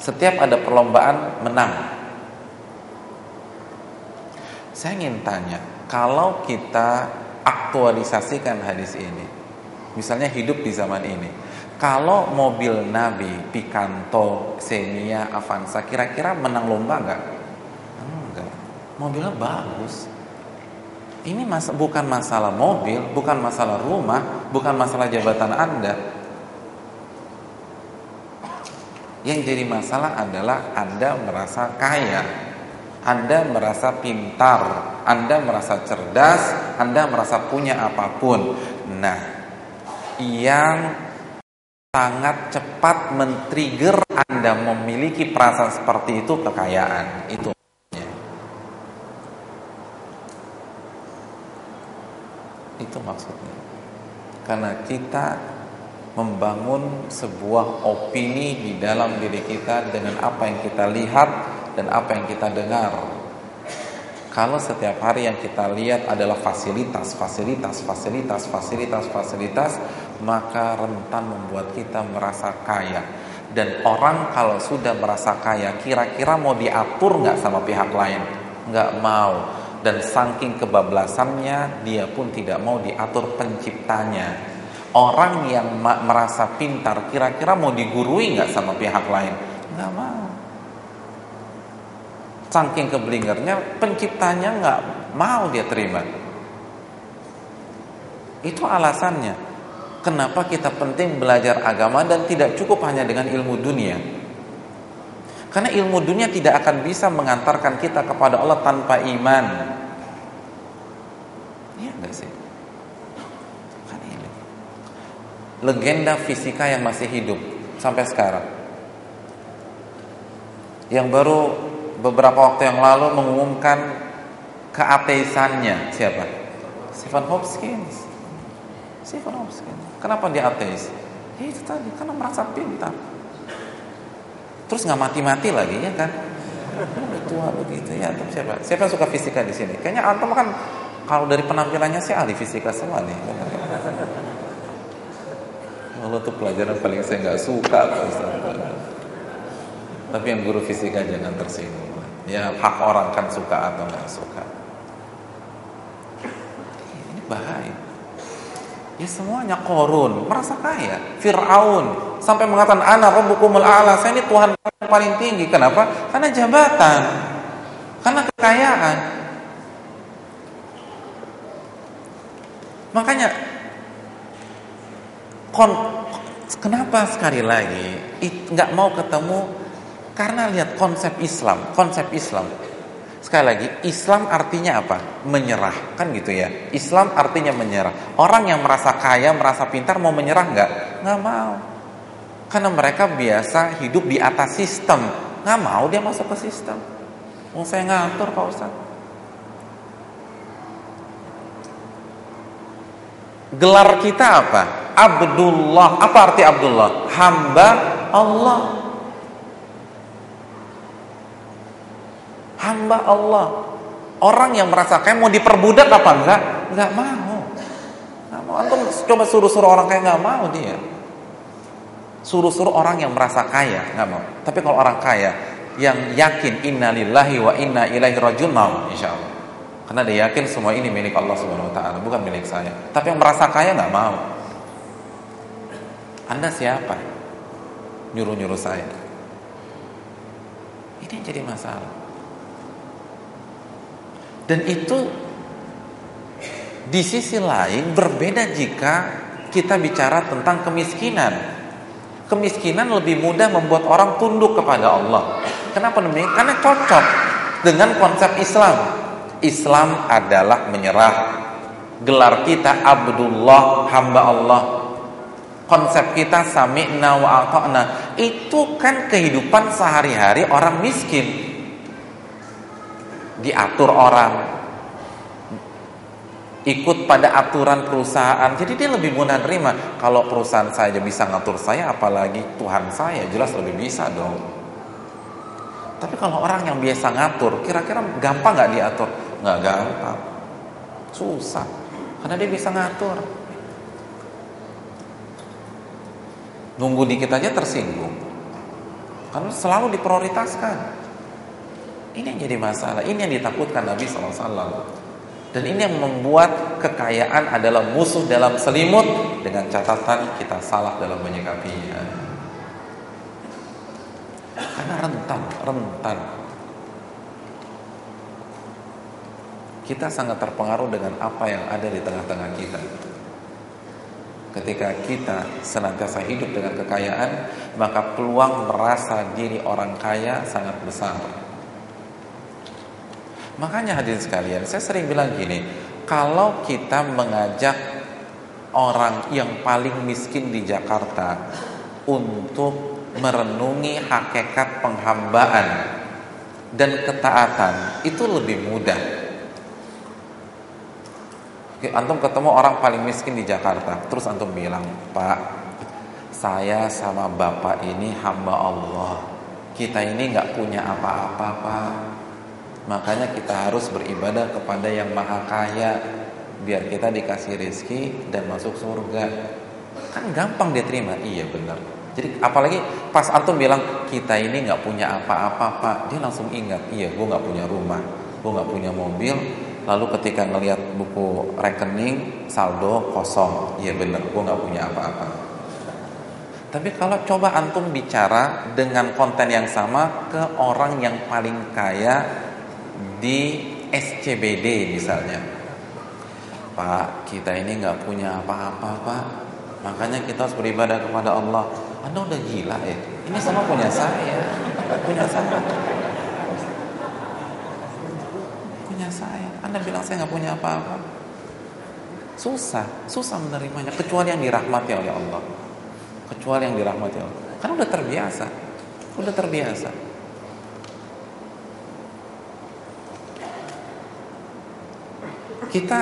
Setiap ada perlombaan menang. Saya ingin tanya, kalau kita aktualisasikan hadis ini, misalnya hidup di zaman ini, kalau mobil Nabi, Picanto, Xenia, Avanza, kira-kira menang lomba nggak? Enggak. Mobilnya bagus. Ini mas bukan masalah mobil, bukan masalah rumah, bukan masalah jabatan Anda, Yang jadi masalah adalah Anda merasa kaya, Anda merasa pintar, Anda merasa cerdas, Anda merasa punya apa pun. Nah, yang sangat cepat men-trigger Anda memiliki perasaan seperti itu kekayaan. Itu itu maksudnya. Karena kita membangun sebuah opini di dalam diri kita dengan apa yang kita lihat dan apa yang kita dengar. Kalau setiap hari yang kita lihat adalah fasilitas, fasilitas, fasilitas, fasilitas, fasilitas, maka rentan membuat kita merasa kaya. Dan orang kalau sudah merasa kaya, kira-kira mau diatur nggak sama pihak lain? Nggak mau. Dan saking kebablasannya, dia pun tidak mau diatur penciptanya Orang yang merasa pintar kira-kira mau digurui nggak sama pihak lain? Nggak mau. Saking kebelingernya penciptanya nggak mau dia terima. Itu alasannya. Kenapa kita penting belajar agama dan tidak cukup hanya dengan ilmu dunia? Karena ilmu dunia tidak akan bisa mengantarkan kita kepada Allah tanpa iman. Iya enggak sih? Legenda fisika yang masih hidup sampai sekarang. Yang baru beberapa waktu yang lalu mengumumkan keateisannya siapa? Stephen Hopkins. Stephen Hopkins. Kenapa dia ateis? Ya itu tadi, karena merasa pintar. Terus nggak mati-mati lagi ya kan? Udah tua begitu ya. Tapi siapa? Siapa suka fisika di sini? Kayaknya antum kan kalau dari penampilannya sih ahli fisika semua nih. Kalau tuh pelajaran paling saya nggak suka Tapi yang guru fisika jangan tersinggung. Ya hak orang kan suka atau nggak suka. Ini bahaya. Ya semuanya korun, merasa kaya. Fir'aun sampai mengatakan anak rabbukumul a'la, saya ini Tuhan paling tinggi. Kenapa? Karena jabatan. Karena kekayaan. Makanya kon kenapa sekali lagi nggak mau ketemu karena lihat konsep Islam, konsep Islam Sekali lagi, Islam artinya apa? Menyerah, kan gitu ya. Islam artinya menyerah. Orang yang merasa kaya, merasa pintar mau menyerah nggak? Nggak mau. Karena mereka biasa hidup di atas sistem. Nggak mau dia masuk ke sistem. Mau saya ngatur Pak Ustaz. Gelar kita apa? Abdullah. Apa arti Abdullah? Hamba Allah. hamba Allah. Orang yang merasa kaya mau diperbudak apa enggak? Enggak mau. Enggak mau. Antum coba suruh-suruh orang kaya enggak mau dia. Suruh-suruh orang yang merasa kaya enggak mau. Tapi kalau orang kaya yang yakin innalillahi wa inna ilaihi rajiun mau insyaallah. Karena dia yakin semua ini milik Allah Subhanahu wa taala, bukan milik saya. Tapi yang merasa kaya enggak mau. Anda siapa? Nyuruh-nyuruh saya. Ini yang jadi masalah. Dan itu di sisi lain berbeda jika kita bicara tentang kemiskinan. Kemiskinan lebih mudah membuat orang tunduk kepada Allah. Kenapa demikian? Karena cocok dengan konsep Islam. Islam adalah menyerah. Gelar kita Abdullah, hamba Allah. Konsep kita sami'na wa ata'na. Itu kan kehidupan sehari-hari orang miskin diatur orang ikut pada aturan perusahaan jadi dia lebih mudah terima kalau perusahaan saya bisa ngatur saya apalagi Tuhan saya jelas lebih bisa dong tapi kalau orang yang biasa ngatur kira-kira gampang nggak diatur nggak gampang susah karena dia bisa ngatur nunggu dikit aja tersinggung karena selalu diprioritaskan ini yang jadi masalah. Ini yang ditakutkan Nabi SAW. Dan ini yang membuat kekayaan adalah musuh dalam selimut dengan catatan kita salah dalam menyikapinya. Karena rentan, rentan. Kita sangat terpengaruh dengan apa yang ada di tengah-tengah kita. Ketika kita senantiasa hidup dengan kekayaan, maka peluang merasa diri orang kaya sangat besar. Makanya hadirin sekalian, saya sering bilang gini, kalau kita mengajak orang yang paling miskin di Jakarta untuk merenungi hakikat penghambaan dan ketaatan, itu lebih mudah. Antum ketemu orang paling miskin di Jakarta, terus antum bilang, "Pak, saya sama Bapak ini hamba Allah. Kita ini nggak punya apa-apa, Pak." Makanya kita harus beribadah kepada yang maha kaya. Biar kita dikasih rezeki dan masuk surga. Kan gampang dia terima. Iya benar. Jadi apalagi pas Antum bilang Kita ini gak punya apa-apa pak. Dia langsung ingat Iya gue gak punya rumah Gue gak punya mobil Lalu ketika ngelihat buku rekening Saldo kosong. Iya benar gue gak punya apa-apa. Tapi kalau coba antum bicara dengan konten yang sama ke orang yang paling kaya di SCBD misalnya. Pak kita ini nggak punya apa-apa Pak. Makanya kita harus beribadah kepada Allah. Anda udah gila ya? Ini sama punya saya. Punya saya saya. Anda bilang saya nggak punya apa-apa. Susah susah menerimanya kecuali yang dirahmati oleh Allah. Kecuali yang dirahmati Allah. Karena udah terbiasa udah terbiasa. Kita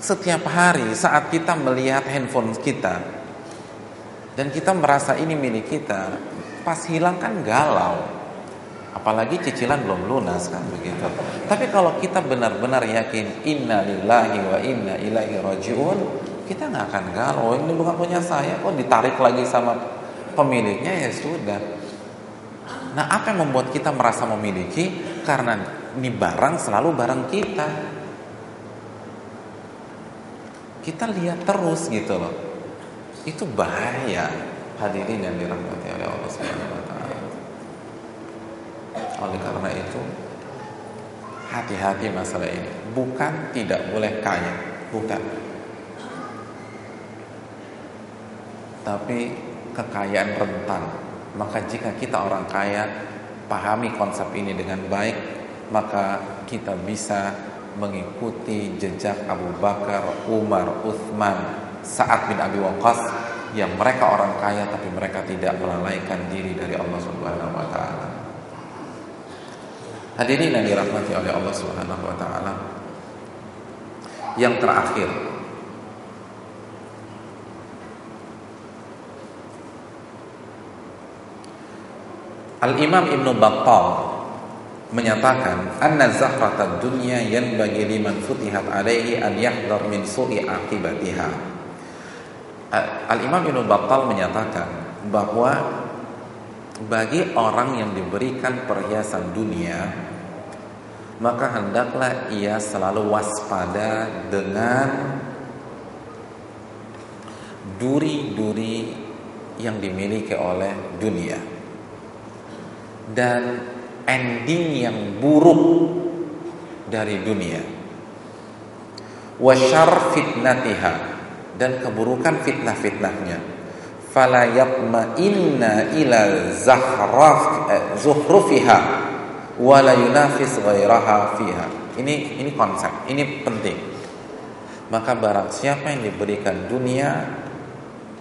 setiap hari saat kita melihat handphone kita dan kita merasa ini milik kita, pas hilang kan galau. Apalagi cicilan belum lunas kan begitu. Tapi kalau kita benar-benar yakin inna lillahi wa inna ilaihi rajiun, kita nggak akan galau. Ini bukan punya saya kok ditarik lagi sama pemiliknya ya sudah. Nah, apa yang membuat kita merasa memiliki? Karena ini barang selalu barang kita. Kita lihat terus gitu loh. Itu bahaya hadirin yang dirahmati oleh Allah Subhanahu wa. Oleh karena itu hati-hati masalah ini. Bukan tidak boleh kaya, bukan. Tapi kekayaan rentan. Maka jika kita orang kaya pahami konsep ini dengan baik, maka kita bisa mengikuti jejak Abu Bakar, Umar, Uthman, Sa'ad bin Abi Waqqas yang mereka orang kaya tapi mereka tidak melalaikan diri dari Allah Subhanahu. Hadirin yang dirahmati oleh Allah Subhanahu wa taala. Yang terakhir Al-Imam Ibn Battal menyatakan anna zahratad dunya yanbaghi liman futihat alaihi an yahdhar min su'i aqibatiha. Al-Imam Ibn Battal menyatakan bahwa bagi orang yang diberikan perhiasan dunia maka hendaklah ia selalu waspada dengan duri-duri yang dimiliki oleh dunia. Dan ending yang buruk dari dunia. Wasyar fitnatiha dan keburukan fitnah-fitnahnya fala yatma'inna ila zahraf eh, zuhrufiha wala yunafis ghairaha fiha. Ini ini konsep, ini penting. Maka barang siapa yang diberikan dunia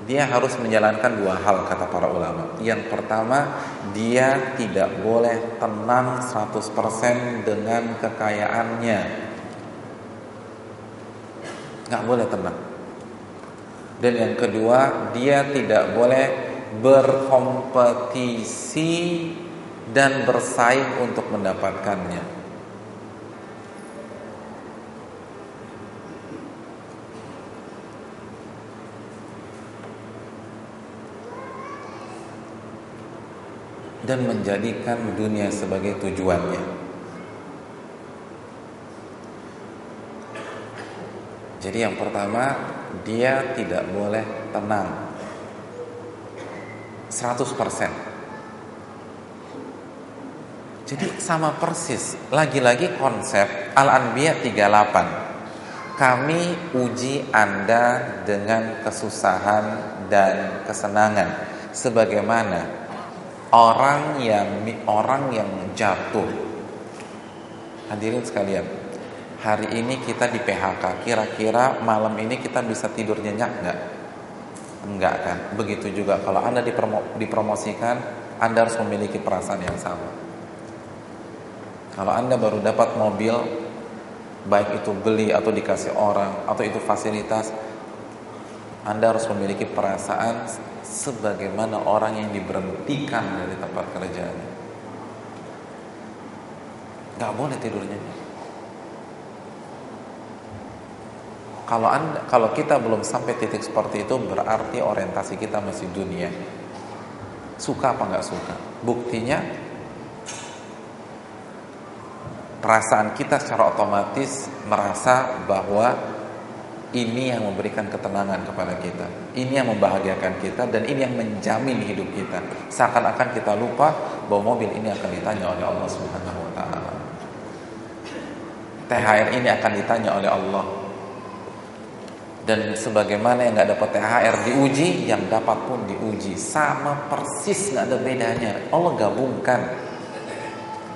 dia harus menjalankan dua hal kata para ulama. Yang pertama, dia tidak boleh tenang 100% dengan kekayaannya. Nggak boleh tenang. Dan yang kedua, dia tidak boleh berkompetisi dan bersaing untuk mendapatkannya. dan menjadikan dunia sebagai tujuannya. Jadi yang pertama, dia tidak boleh tenang 100%. Jadi sama persis. Lagi-lagi konsep Al-Anbiya 38. Kami uji Anda dengan kesusahan dan kesenangan sebagaimana orang yang orang yang jatuh. Hadirin sekalian, hari ini kita di PHK. Kira-kira malam ini kita bisa tidur nyenyak nggak? Enggak kan? Begitu juga kalau Anda dipromo, dipromosikan, Anda harus memiliki perasaan yang sama. Kalau Anda baru dapat mobil baik itu beli atau dikasih orang atau itu fasilitas Anda harus memiliki perasaan sebagaimana orang yang diberhentikan dari tempat kerjanya. Gak boleh tidurnya. Kalau anda, kalau kita belum sampai titik seperti itu berarti orientasi kita masih dunia. Suka apa nggak suka? Buktinya perasaan kita secara otomatis merasa bahwa ini yang memberikan ketenangan kepada kita, ini yang membahagiakan kita dan ini yang menjamin hidup kita. Seakan-akan kita lupa bahwa mobil ini akan ditanya oleh Allah Subhanahu wa taala. THR ini akan ditanya oleh Allah. Dan sebagaimana yang nggak dapat THR diuji, yang dapat pun diuji. Sama persis nggak ada bedanya. Allah gabungkan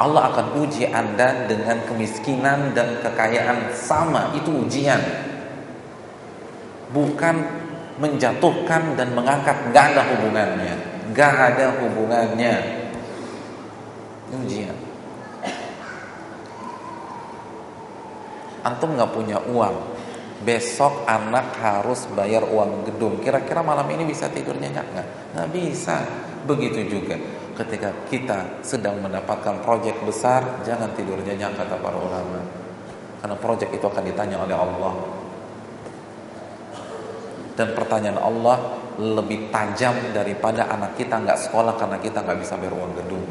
Allah akan uji Anda dengan kemiskinan dan kekayaan sama, itu ujian. Bukan menjatuhkan dan mengangkat, gak ada hubungannya. Gak ada hubungannya. Ujian. antum nggak punya uang, besok anak harus bayar uang gedung. Kira-kira malam ini bisa tidur nyenyak nggak? Nggak bisa. Begitu juga ketika kita sedang mendapatkan proyek besar, jangan tidur nyenyak kata para ulama. Karena proyek itu akan ditanya oleh Allah. Dan pertanyaan Allah lebih tajam daripada anak kita nggak sekolah karena kita nggak bisa bayar uang gedung.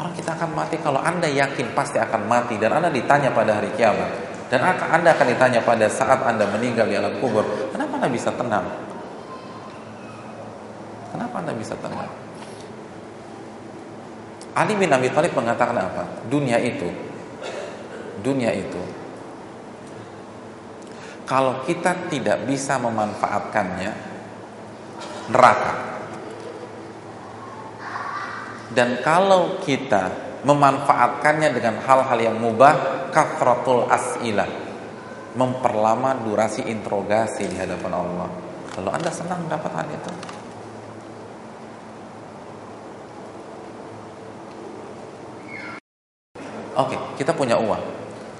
Orang kita akan mati kalau anda yakin pasti akan mati dan anda ditanya pada hari kiamat dan anda akan ditanya pada saat anda meninggal di alam kubur, kenapa anda bisa tenang? Kenapa anda bisa tenang? Ali bin Abi Thalib mengatakan apa? Dunia itu, dunia itu, kalau kita tidak bisa memanfaatkannya, neraka. Dan kalau kita memanfaatkannya dengan hal-hal yang mubah, kafratul as'ilah, memperlama durasi interogasi di hadapan Allah. Kalau Anda senang mendapat hal itu, Oke, kita punya uang.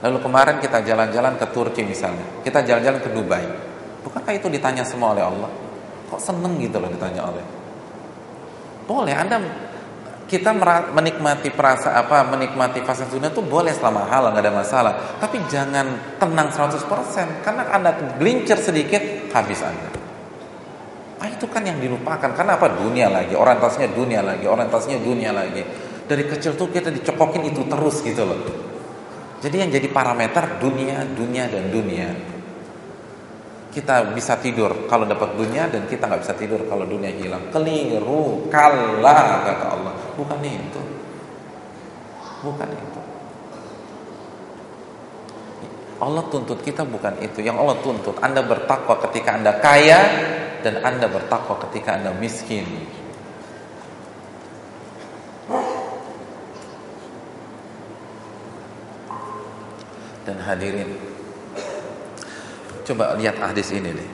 Lalu kemarin kita jalan-jalan ke Turki misalnya, kita jalan-jalan ke Dubai. Bukankah itu ditanya semua oleh Allah? Kok seneng gitu loh ditanya oleh? Boleh, Anda kita menikmati perasa apa menikmati fase dunia itu boleh selama halal nggak ada masalah. Tapi jangan tenang 100% karena anda gelincir sedikit habis anda. Ah itu kan yang dilupakan. Karena apa? Dunia lagi orientasinya dunia lagi orientasinya dunia lagi. Dari kecil tuh kita dicokokin itu terus gitu loh. Jadi yang jadi parameter dunia, dunia dan dunia. Kita bisa tidur kalau dapat dunia dan kita nggak bisa tidur kalau dunia hilang. Keliru, kalah kata Allah. Bukan itu. Bukan itu. Allah tuntut kita bukan itu. Yang Allah tuntut Anda bertakwa ketika Anda kaya dan Anda bertakwa ketika Anda miskin. dan hadirin coba lihat hadis ini deh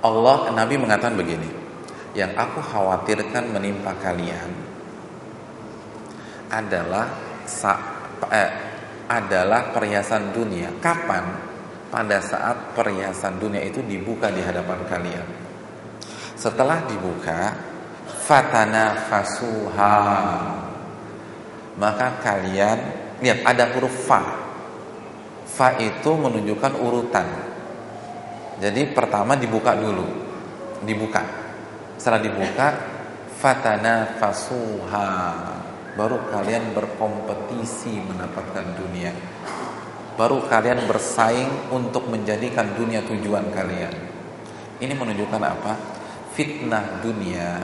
Allah Nabi mengatakan begini yang aku khawatirkan menimpa kalian adalah eh, adalah perhiasan dunia. Kapan? Pada saat perhiasan dunia itu dibuka di hadapan kalian. Setelah dibuka fatana fasuha maka kalian lihat ada huruf fa. Fa itu menunjukkan urutan. Jadi pertama dibuka dulu. Dibuka. Setelah dibuka fatana fasuha. Baru kalian berkompetisi mendapatkan dunia. Baru kalian bersaing untuk menjadikan dunia tujuan kalian. Ini menunjukkan apa? Fitnah dunia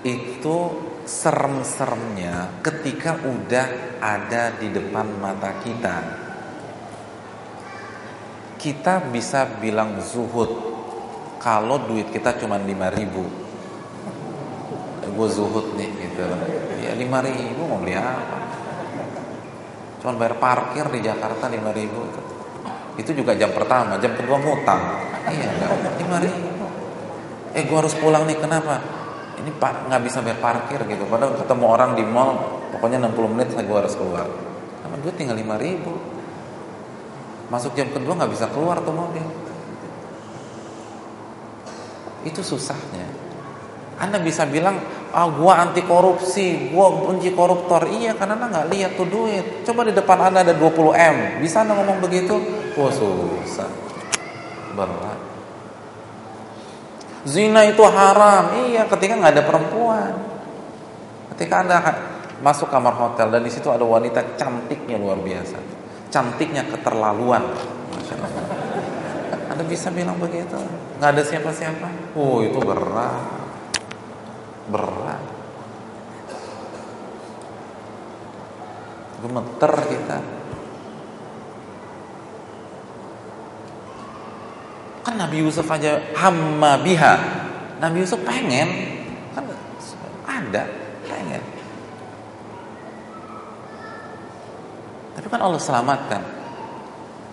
itu serem-seremnya ketika udah ada di depan mata kita. Kita bisa bilang zuhud kalau duit kita cuma 5 ribu. Gue zuhud nih gitu. Ya 5 ribu mau beli apa? Cuma bayar parkir di Jakarta 5 ribu. Itu juga jam pertama, jam kedua ngutang. Iya enggak? 5 ribu. Eh gue harus pulang nih kenapa? ini pak nggak bisa bayar parkir gitu padahal ketemu orang di mall pokoknya 60 menit saya gue harus keluar sama gue tinggal 5 ribu masuk jam kedua nggak bisa keluar tuh mobil. Itu susahnya. Anda bisa bilang ah gue anti korupsi gue benci koruptor. Iya karena anda nggak lihat tuh duit. Coba di depan anda ada 20 m. Bisa anda ngomong begitu? Oh susah. Berat. Zina itu haram. Iya, ketika nggak ada perempuan. Ketika anda masuk kamar hotel dan di situ ada wanita cantiknya luar biasa, cantiknya keterlaluan. Masya Allah. Anda bisa bilang begitu? Nggak ada siapa-siapa? Oh, itu berat, berat. Gemeter kita. Kan Nabi Yusuf aja hamma biha. Nabi Yusuf pengen kan ada pengen. Tapi kan Allah selamatkan.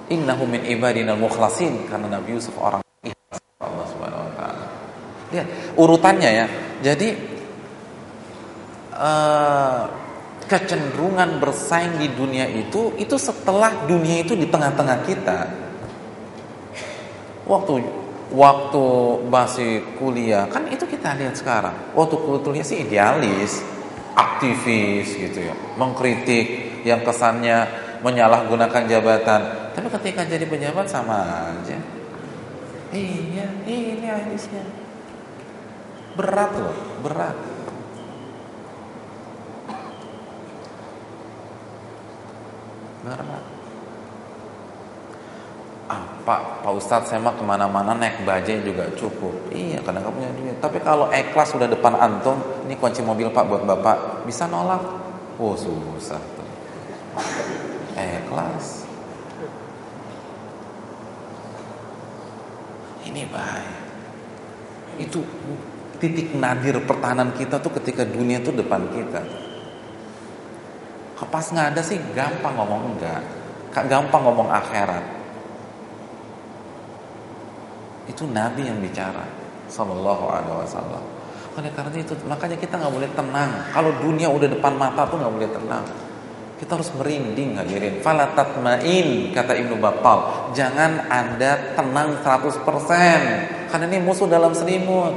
Innahu min ibadina mukhlasin karena Nabi Yusuf orang ikhlas Allah Subhanahu wa taala. Lihat urutannya ya. Jadi uh, kecenderungan bersaing di dunia itu itu setelah dunia itu di tengah-tengah kita. Waktu waktu masih kuliah kan itu kita lihat sekarang. Waktu kuliah sih idealis, aktivis gitu ya, mengkritik yang kesannya menyalahgunakan jabatan. Tapi ketika jadi pejabat sama aja. Iya, ini hadisnya. Berat loh, berat. Berat. Pak, Pak Ustadz saya mah ke mana-mana naik bajai juga cukup. Iya, karena nggak punya duit. Tapi kalau ikhlas sudah depan antum, ini kunci mobil Pak buat Bapak, bisa nolak? Oh susah tuh. Ikhlas. Ini bahaya. Itu titik nadir pertahanan kita tuh ketika dunia tuh depan kita. Pas nggak ada sih gampang ngomong enggak, gampang ngomong akhirat. Itu Nabi yang bicara, Sallallahu Alaihi Wasallam. Oleh karena itu, makanya kita nggak boleh tenang. Kalau dunia udah depan mata tuh nggak boleh tenang. Kita harus merinding hadirin. Falatat main kata Ibnu Battal. Jangan Anda tenang 100% karena ini musuh dalam selimut.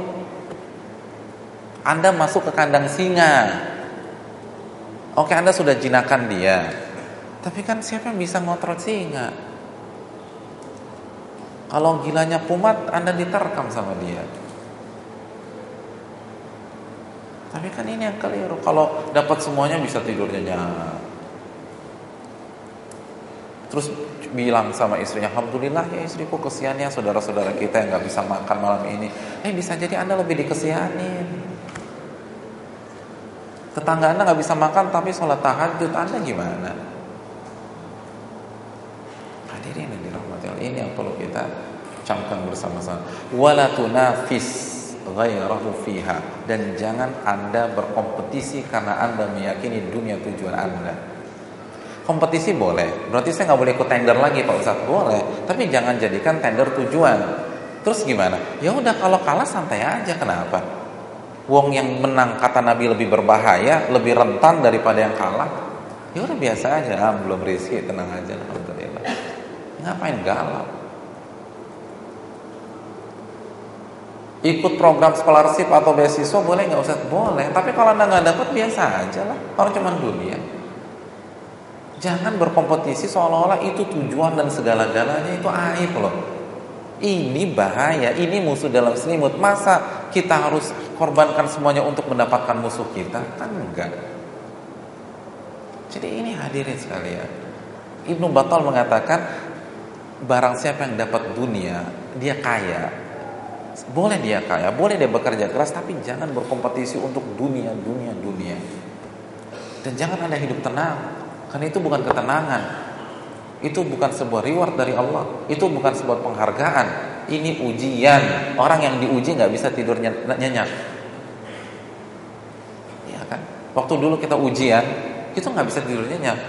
Anda masuk ke kandang singa. Oke, Anda sudah jinakan dia. Tapi kan siapa yang bisa ngotrol singa? Kalau gilanya kumat, Anda diterkam sama dia. Tapi kan ini yang keliru. Kalau dapat semuanya bisa tidur nyenyak. Terus bilang sama istrinya, Alhamdulillah ya istriku kesiannya saudara-saudara kita yang nggak bisa makan malam ini. Eh bisa jadi anda lebih dikesianin. Tetangga anda nggak bisa makan tapi sholat tahajud anda gimana? Hadirin yang dirahmati Allah ini yang perlu kita camkan bersama-sama. Wala tunafis ghairahu fiha dan jangan anda berkompetisi karena anda meyakini dunia tujuan anda. Kompetisi boleh, berarti saya nggak boleh ikut tender lagi Pak Ustadz boleh, tapi jangan jadikan tender tujuan. Terus gimana? Ya udah kalau kalah santai aja, kenapa? Wong yang menang kata Nabi lebih berbahaya, lebih rentan daripada yang kalah. Ya udah biasa aja, ah, belum rezeki, tenang aja, alhamdulillah. Ngapain galau? Ikut program scholarship atau beasiswa boleh nggak usah boleh, tapi kalau anda nggak dapat biasa aja lah, orang cuma dunia. Jangan berkompetisi seolah-olah itu tujuan dan segala-galanya itu aib loh. Ini bahaya, ini musuh dalam selimut. Masa kita harus korbankan semuanya untuk mendapatkan musuh kita? Kan enggak. Jadi ini hadirin sekalian. Ibnu Battal mengatakan barang siapa yang dapat dunia, dia kaya. Boleh dia kaya, boleh dia bekerja keras, tapi jangan berkompetisi untuk dunia, dunia, dunia. Dan jangan ada hidup tenang. Karena itu bukan ketenangan. Itu bukan sebuah reward dari Allah. Itu bukan sebuah penghargaan. Ini ujian. Orang yang diuji nggak bisa tidur nyenyak. Iya kan? Waktu dulu kita ujian, itu nggak bisa tidur nyenyak.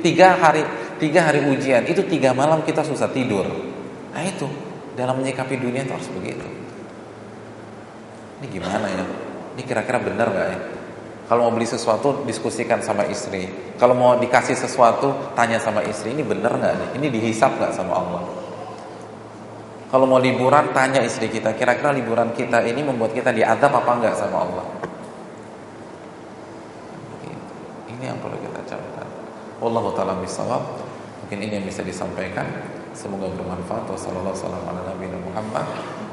Tiga hari, tiga hari ujian, itu tiga malam kita susah tidur. Nah itu dalam menyikapi dunia itu harus begitu. Ini gimana ya? Ini kira-kira benar nggak ya? Kalau mau beli sesuatu diskusikan sama istri. Kalau mau dikasih sesuatu tanya sama istri. Ini benar nggak nih? Ini dihisap nggak sama Allah? Kalau mau liburan tanya istri kita. Kira-kira liburan kita ini membuat kita diadab apa enggak sama Allah? Ini yang perlu kita catat. Wallahu taala bisawab. Mungkin ini yang bisa disampaikan. Semoga bermanfaat. Wassalamualaikum warahmatullahi wabarakatuh.